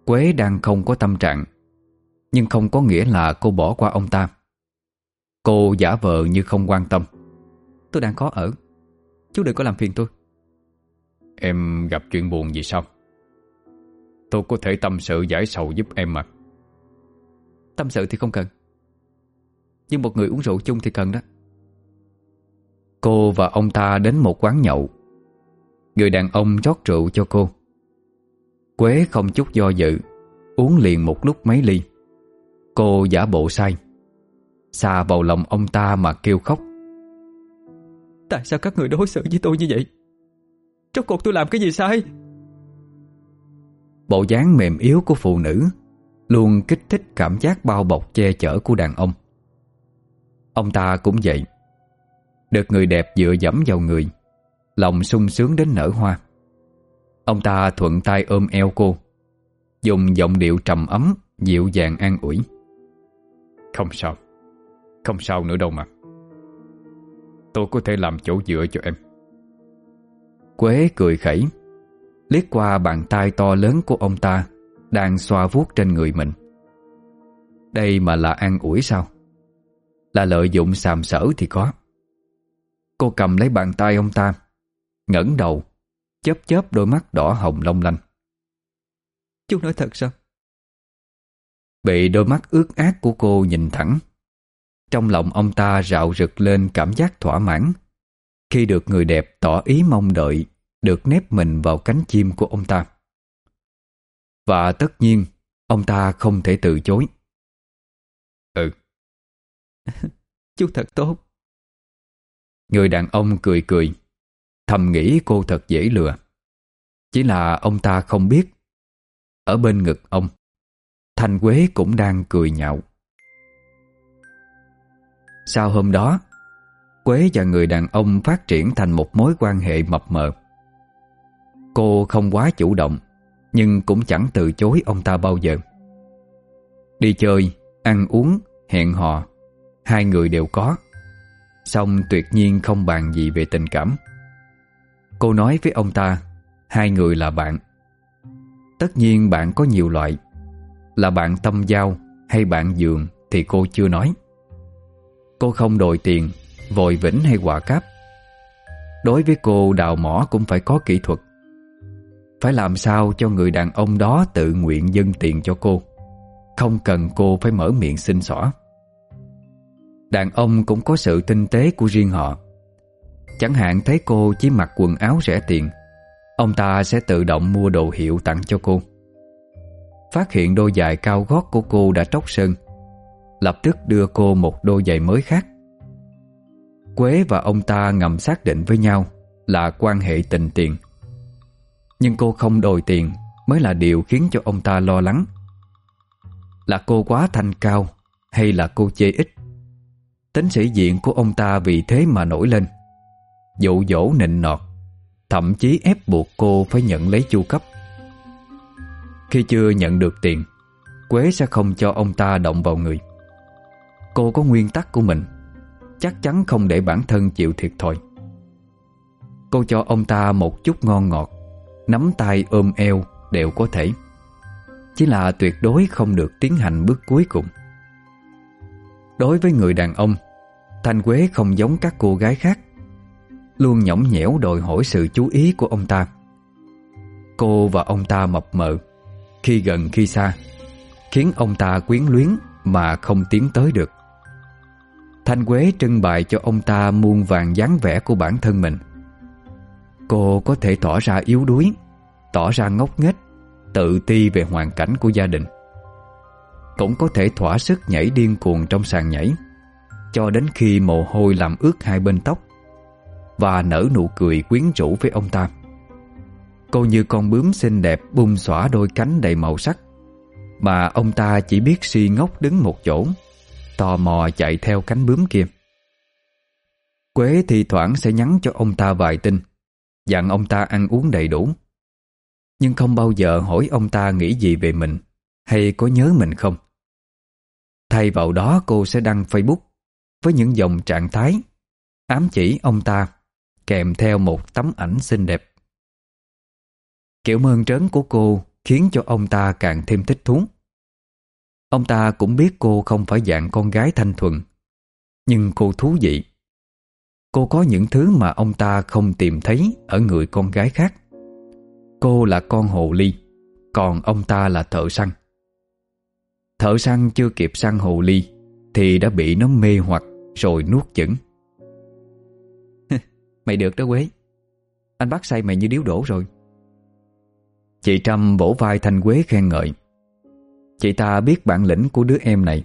[SPEAKER 1] Quế đang không có tâm trạng Nhưng không có nghĩa là cô bỏ qua ông ta. Cô giả vờ như không quan tâm.
[SPEAKER 2] Tôi đang có ở. Chú đừng có làm phiền tôi.
[SPEAKER 3] Em gặp chuyện buồn gì sao? Tôi có thể tâm sự giải sầu giúp em mà.
[SPEAKER 2] Tâm sự thì không cần. Nhưng một người uống rượu chung thì cần đó
[SPEAKER 1] Cô và ông ta đến một quán nhậu. Người đàn ông rót rượu cho cô. Quế không chút do dự Uống liền một lúc mấy ly. Cô giả bộ say Xà vào lòng ông ta mà kêu khóc.
[SPEAKER 2] Tại sao các người đối xử với tôi như vậy? Rốt cuộc tôi làm cái gì sai?
[SPEAKER 1] Bộ dáng mềm yếu của phụ nữ Luôn kích thích cảm giác bao bọc che chở của đàn ông. Ông ta cũng vậy Được người đẹp dựa dẫm vào người Lòng sung sướng đến nở hoa. Ông ta thuận tay ôm eo cô Dùng giọng điệu trầm ấm Dịu dàng an ủi.
[SPEAKER 3] Không sao Không sao nữa đâu mà. Tôi có thể làm chỗ dựa cho em.
[SPEAKER 1] Quế cười khẩy Liếc qua bàn tay to lớn của ông ta Đang xoa vuốt trên người mình. Đây mà là an ủi sao? Là lợi dụng sàm sỡ thì có Cô cầm lấy bàn tay ông ta ngẩng đầu Chớp chớp đôi mắt đỏ hồng long lanh.
[SPEAKER 2] Chú nói thật sao?
[SPEAKER 1] Bị đôi mắt ướt át của cô nhìn thẳng Trong lòng ông ta rạo rực lên cảm giác thỏa mãn. Khi được người đẹp tỏ ý mong đợi Được nếp mình vào cánh chim của ông ta. Và tất nhiên Ông ta không thể từ chối.
[SPEAKER 3] Ừ
[SPEAKER 2] Chú thật tốt
[SPEAKER 1] Người đàn ông cười cười. Thầm nghĩ cô thật dễ lừa. Chỉ là ông ta không biết. Ở bên ngực ông Thanh Quế cũng đang cười nhạo. Sau hôm đó Quế và người đàn ông phát triển thành một mối quan hệ mập mờ. Cô không quá chủ động Nhưng cũng chẳng từ chối ông ta bao giờ. Đi chơi, ăn uống, hẹn hò Hai người đều có. Xong tuyệt nhiên không bàn gì về tình cảm. Cô nói với ông ta, Hai người là bạn. Tất nhiên bạn có nhiều loại. Là bạn tâm giao hay bạn giường Thì cô chưa nói. Cô không đòi tiền, Vội vĩnh hay quả cáp. Đối với cô, đào mỏ cũng phải có kỹ thuật. Phải làm sao cho người đàn ông đó tự nguyện dâng tiền cho cô? Không cần cô phải mở miệng xin xỏ. Đàn ông cũng có sự tinh tế của riêng họ. Chẳng hạn thấy cô chỉ mặc quần áo rẻ tiền, Ông ta sẽ tự động mua đồ hiệu tặng cho cô. Phát hiện đôi giày cao gót của cô đã tróc sơn, Lập tức đưa cô một đôi giày mới khác. Quế và ông ta ngầm xác định với nhau Là quan hệ tình tiền. Nhưng cô không đòi tiền Mới là điều khiến cho ông ta lo lắng. Là cô quá thanh cao Hay là cô chê ít? Tính sĩ diện của ông ta vì thế mà nổi lên. Dụ dỗ nịnh nọt, Thậm chí ép buộc cô phải nhận lấy chu cấp. Khi chưa nhận được tiền, Quế sẽ không cho ông ta động vào người. Cô có nguyên tắc của mình, Chắc chắn không để bản thân chịu thiệt thòi. Cô cho ông ta một chút ngon ngọt, Nắm tay ôm eo đều có thể. Chỉ là tuyệt đối không được tiến hành bước cuối cùng. Đối với người đàn ông, Thanh Quế không giống các cô gái khác. Luôn nhõng nhẽo đòi hỏi sự chú ý của ông ta. Cô và ông ta mập mờ, Khi gần khi xa, Khiến ông ta quyến luyến Mà không tiến tới được. Thanh Quế trưng bày cho ông ta muôn vàng dáng vẻ của bản thân mình. Cô có thể tỏ ra yếu đuối, Tỏ ra ngốc nghếch, Tự ti về hoàn cảnh của gia đình. Cũng có thể thỏa sức nhảy điên cuồng trong sàn nhảy, Cho đến khi mồ hôi làm ướt hai bên tóc Và nở nụ cười quyến rũ với ông ta. Cô như con bướm xinh đẹp bung xõa đôi cánh đầy màu sắc, Mà ông ta chỉ biết si ngốc đứng một chỗ, Tò mò chạy theo cánh bướm kia. Quế thì thoảng sẽ nhắn cho ông ta vài tin, Dặn ông ta ăn uống đầy đủ. Nhưng không bao giờ hỏi ông ta nghĩ gì về mình, Hay có nhớ mình không. Thay vào đó cô sẽ đăng Facebook Với những dòng trạng thái Ám chỉ ông ta Kèm theo một tấm ảnh xinh đẹp. Kiểu mơn trớn của cô Khiến cho ông ta càng thêm thích thú. Ông ta cũng biết cô không phải dạng con gái thanh thuần, Nhưng cô thú vị. Cô có những thứ mà ông ta không tìm thấy Ở người con gái khác. Cô là con hồ ly, Còn ông ta là thợ săn. Thợ săn chưa kịp săn hồ ly Thì đã bị nó mê hoặc Rồi nuốt chửng. Mày được đó Quế. Anh bắt say mày như điếu đổ rồi. Chị Trâm bổ vai Thanh Quế khen ngợi. Chị ta biết bản lĩnh của đứa em này.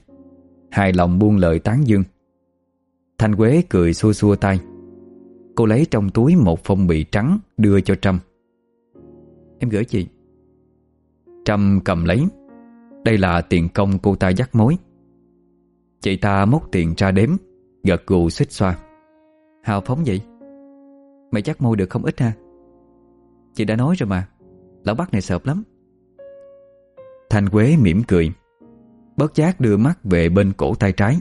[SPEAKER 1] Hài lòng buông lời tán dương. Thanh Quế cười xua xua tay. Cô lấy trong túi một phong bì trắng Đưa cho Trâm. Em gửi chị. Trâm cầm lấy. Đây là tiền công cô ta dắt mối. Chị ta móc tiền ra đếm, Gật gù xích xoa. Hào phóng vậy? Mày chắc môi được không ít ha? Chị đã nói rồi mà, Lão bác này sợp lắm. Thanh Quế mỉm cười, bớt giác đưa mắt về bên cổ tay trái.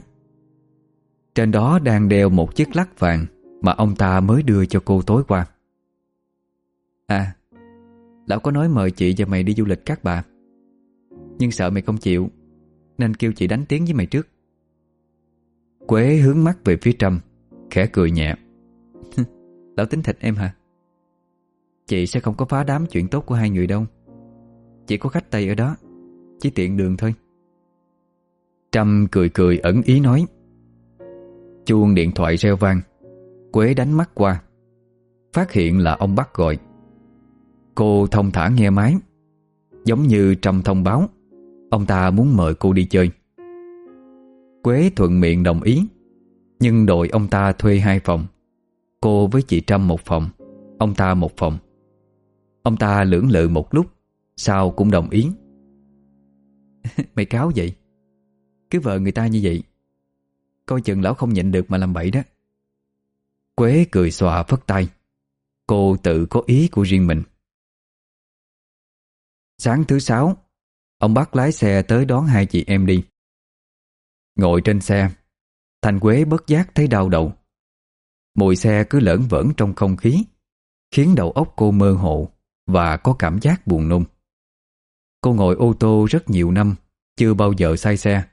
[SPEAKER 1] Trên đó đang đeo một chiếc lắc vàng Mà ông ta mới đưa cho cô tối qua. À Lão có nói mời chị và mày đi du lịch các bà. Nhưng sợ mày không chịu, Nên kêu chị đánh tiếng với mày trước. Quế hướng mắt về phía Trâm, Khẽ cười nhẹ. Lão tính thịt em hả? Chị sẽ không có phá đám chuyện tốt của hai người đâu. Chỉ có khách Tây ở đó, chỉ tiện đường thôi. Trâm cười cười ẩn ý nói. Chuông điện thoại reo vang, Quế đánh mắt qua. Phát hiện là ông bắt gọi. Cô thông thả nghe máy, Giống như Trâm thông báo. Ông ta muốn mời cô đi chơi. Quế thuận miệng đồng ý, Nhưng đội ông ta thuê hai phòng, Cô với chị Trâm một phòng, Ông ta một phòng. Ông ta lưỡng lự một lúc Sao cũng đồng ý. Mày cáo vậy? Cứ vợ người ta như vậy, Coi chừng lão không nhịn được mà làm bậy đó. Quế cười xòa phất tay, Cô tự có ý của riêng mình. Sáng thứ sáu Ông bắt lái xe tới đón hai chị em đi. Ngồi trên xe Thành Quế bất giác thấy đau đầu. Mùi xe cứ lởn vởn trong không khí Khiến đầu óc cô mơ hồ Và có cảm giác buồn nôn. Cô ngồi ô tô rất nhiều năm Chưa bao giờ say xe.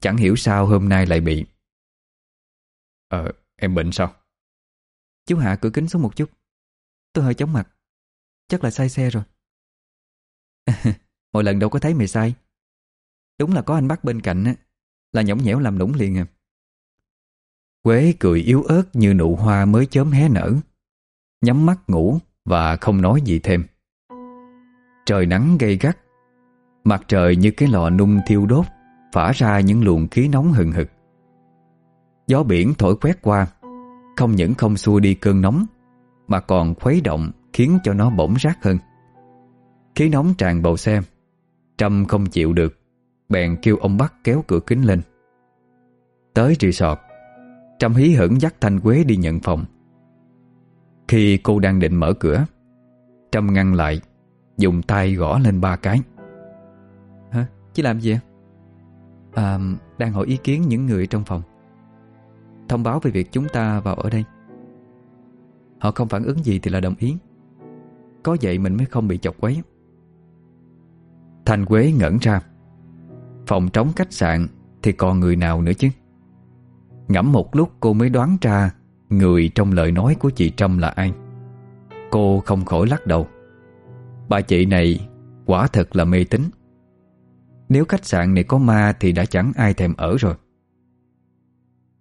[SPEAKER 1] Chẳng hiểu sao hôm nay lại bị
[SPEAKER 3] Ờ, em bệnh sao?
[SPEAKER 1] Chú Hạ cửa kính xuống một chút. Tôi hơi chóng mặt. Chắc là say xe rồi Mỗi lần đâu có thấy mày sai. Đúng là có anh bắt bên cạnh á, Là nhõng nhẽo làm nũng liền à. Quế cười yếu ớt như nụ hoa mới chớm hé nở. Nhắm mắt ngủ và không nói gì thêm. Trời nắng gay gắt. Mặt trời như cái lò nung thiêu đốt, Phả ra những luồng khí nóng hừng hực. Gió biển thổi quét qua, Không những không xua đi cơn nóng, Mà còn khuấy động Khiến cho nó bỗng rát hơn. Khí nóng tràn bầu xe. Trâm không chịu được Bèn kêu ông bắt kéo cửa kính lên. Tới resort Trâm hí hửng dắt Thanh Quế đi nhận phòng. Khi cô đang định mở cửa Trâm ngăn lại Dùng tay gõ lên ba cái. Hả? Chứ làm gì À, đang hỏi ý kiến những người trong phòng. Thông báo về việc chúng ta vào ở đây. Họ không phản ứng gì thì là đồng ý. Có vậy mình mới không bị chọc quấy Thanh Quế ngẩn ra. Phòng trống khách sạn Thì còn người nào nữa chứ? Ngẫm một lúc cô mới đoán ra Người trong lời nói của chị Trâm là ai. Cô không khỏi lắc đầu. Bà chị này Quả thật là mê tín. Nếu khách sạn này có ma Thì đã chẳng ai thèm ở rồi.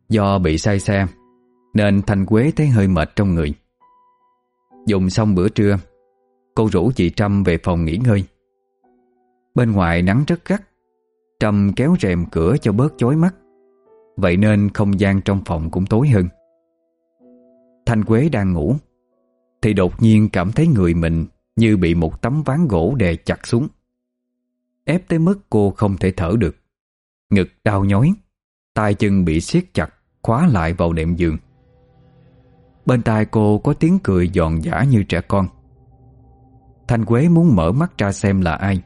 [SPEAKER 1] Do bị say xe, Nên Thanh Quế thấy hơi mệt trong người. Dùng xong bữa trưa, Cô rủ chị Trâm về phòng nghỉ ngơi. Bên ngoài nắng rất gắt. Trâm kéo rèm cửa cho bớt chói mắt. Vậy nên không gian trong phòng cũng tối hơn. Thanh Quế đang ngủ. Thì đột nhiên cảm thấy người mình Như bị một tấm ván gỗ đè chặt xuống. Ép tới mức cô không thể thở được. Ngực đau nhói. Tay chân bị siết chặt, Khóa lại vào đệm giường. Bên tai cô có tiếng cười giòn giả như trẻ con. Thanh Quế muốn mở mắt ra xem là ai.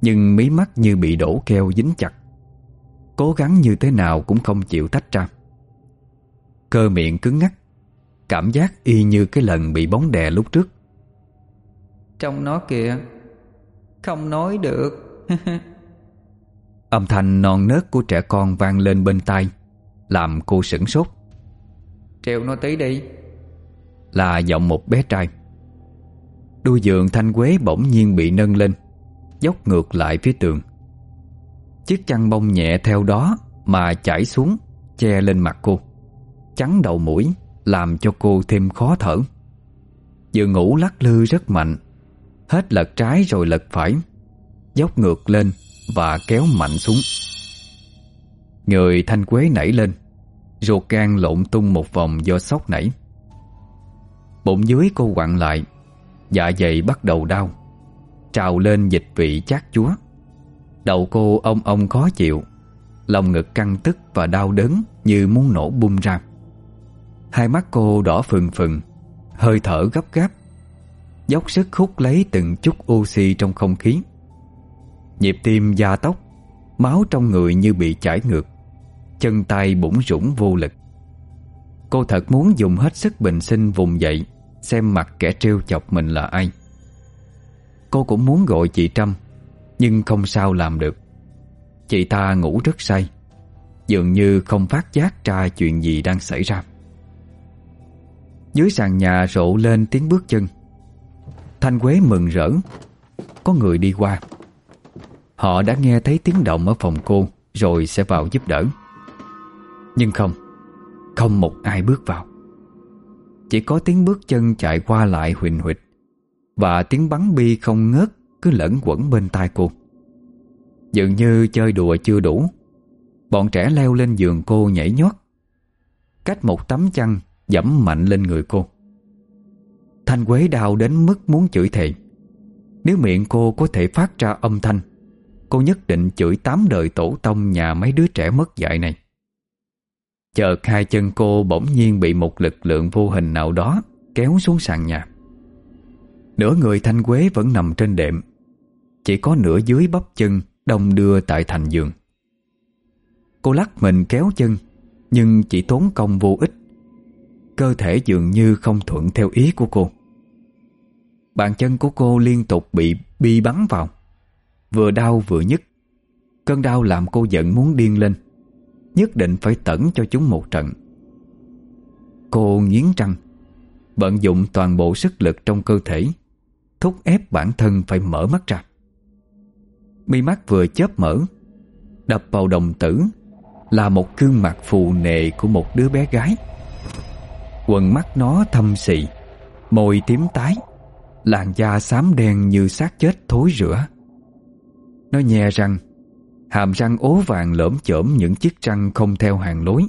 [SPEAKER 1] Nhưng mí mắt như bị đổ keo dính chặt. Cố gắng như thế nào cũng không chịu tách ra. Cơ miệng cứng ngắc Cảm giác y như cái lần bị bóng đè lúc trước.
[SPEAKER 2] Trong nó kìa Không nói được.
[SPEAKER 1] Âm thanh non nớt của trẻ con vang lên bên tai Làm cô sửng sốt.
[SPEAKER 2] Treo nó tí đi.
[SPEAKER 1] Là giọng một bé trai. Đuôi giường thanh quế bỗng nhiên bị nâng lên Dốc ngược lại phía tường. Chiếc chăn bông nhẹ theo đó Mà chảy xuống, Che lên mặt cô. Chắn đầu mũi, Làm cho cô thêm khó thở. Vừa ngủ lắc lư rất mạnh, Hết lật trái rồi lật phải, Dốc ngược lên Và kéo mạnh xuống. Người thanh quế nảy lên, Ruột gan lộn tung một vòng do sốc nảy. Bụng dưới cô quặn lại Dạ dày bắt đầu đau. Trào lên dịch vị chát chúa. Đầu cô ông ông khó chịu, Lòng ngực căng tức và đau đớn Như muốn nổ bung ra. Hai mắt cô đỏ phừng phừng, Hơi thở gấp gáp, Dốc sức hút lấy từng chút oxy trong không khí. Nhịp tim gia tốc, Máu trong người như bị chảy ngược, Chân tay bủng rủng vô lực. Cô thật muốn dùng hết sức bình sinh vùng dậy, Xem mặt kẻ trêu chọc mình là ai. Cô cũng muốn gọi chị Trâm, Nhưng không sao làm được. Chị ta ngủ rất say, Dường như không phát giác ra chuyện gì đang xảy ra. Dưới sàn nhà rộ lên tiếng bước chân. Thanh Quế mừng rỡ, Có người đi qua. Họ đã nghe thấy tiếng động ở phòng cô, Rồi sẽ vào giúp đỡ. Nhưng không Không một ai bước vào. Chỉ có tiếng bước chân chạy qua lại huỳnh huỵch. Và tiếng bắn bi không ngớt Cứ lẫn quẩn bên tai cô. Dường như chơi đùa chưa đủ, Bọn trẻ leo lên giường cô nhảy nhót, Cách một tấm chăn Dẫm mạnh lên người cô. Thanh Quế đau đến mức muốn chửi thề. Nếu miệng cô có thể phát ra âm thanh, Cô nhất định chửi tám đời tổ tông nhà mấy đứa trẻ mất dạy này. Chợt hai chân cô bỗng nhiên bị một lực lượng vô hình nào đó kéo xuống sàn nhà. Nửa người Thanh Quế vẫn nằm trên đệm. Chỉ có nửa dưới bắp chân đông đưa tại thành giường. Cô lắc mình kéo chân, Nhưng chỉ tốn công vô ích. Cơ thể dường như không thuận theo ý của cô. Bàn chân của cô liên tục bị bi bắn vào. Vừa đau vừa nhức. Cơn đau làm cô giận muốn điên lên. Nhất định phải tẩn cho chúng một trận. Cô nghiến răng Bận dụng toàn bộ sức lực trong cơ thể. Thúc ép bản thân phải mở mắt ra. Mi mắt vừa chớp mở, Đập vào đồng tử Là một gương mặt phù nề của một đứa bé gái. Quần mắt nó thâm xị, Môi tím tái, Làn da xám đen như xác chết thối rữa Nó nhè răng, Hàm răng ố vàng lởm chởm những chiếc răng không theo hàng lối,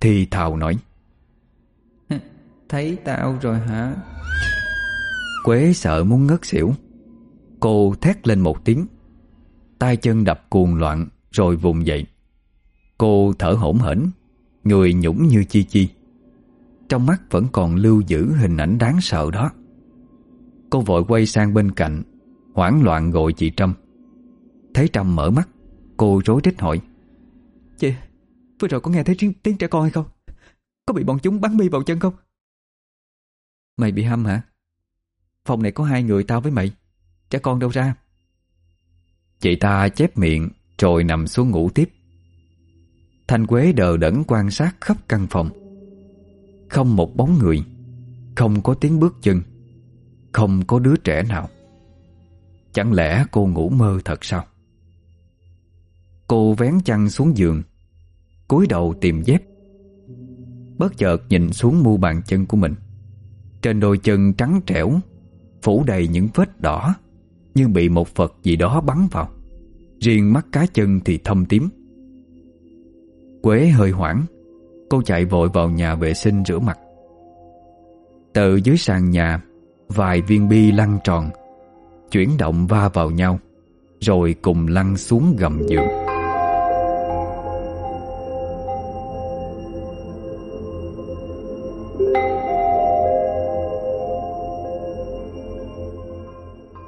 [SPEAKER 1] Thì thào nói.
[SPEAKER 2] Thấy tao rồi hả?
[SPEAKER 1] Quế sợ muốn ngất xỉu. Cô thét lên một tiếng. Tay chân đập cuồng loạn Rồi vùng dậy. Cô thở hổn hển Người nhũng như chi chi. Trong mắt vẫn còn lưu giữ hình ảnh đáng sợ đó. Cô vội quay sang bên cạnh Hoảng loạn gọi chị Trâm. Thấy Trâm mở mắt Cô rối rít hỏi.
[SPEAKER 2] Chị, vừa rồi có nghe thấy tiếng, tiếng trẻ con hay không? Có bị bọn chúng bắn bi vào chân không?
[SPEAKER 1] Mày bị hâm hả? Phòng này có hai người tao với mày. Cha con đâu ra? Chị ta chép miệng, Rồi nằm xuống ngủ tiếp. Thanh Quế đờ đẫn quan sát khắp căn phòng. Không một bóng người, Không có tiếng bước chân, Không có đứa trẻ nào. Chẳng lẽ cô ngủ mơ thật sao? Cô vén chăn xuống giường, cúi đầu tìm dép. Bất chợt nhìn xuống mu bàn chân của mình. Trên đôi chân trắng trẻo Phủ đầy những vết đỏ Như bị một vật gì đó bắn vào. Riêng mắt cá chân thì thâm tím. Quế hơi hoảng, Cô chạy vội vào nhà vệ sinh rửa mặt. Từ dưới sàn nhà, Vài viên bi lăn tròn, Chuyển động va vào nhau, Rồi cùng lăn xuống gầm giường.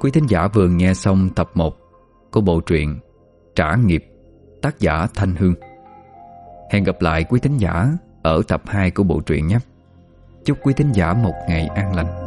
[SPEAKER 1] Quý thính giả vừa nghe xong tập 1 của bộ truyện Trả nghiệp, tác giả Thanh Hương. Hẹn gặp lại quý thính giả ở tập 2 của bộ truyện nhé. Chúc quý thính giả một ngày an lành.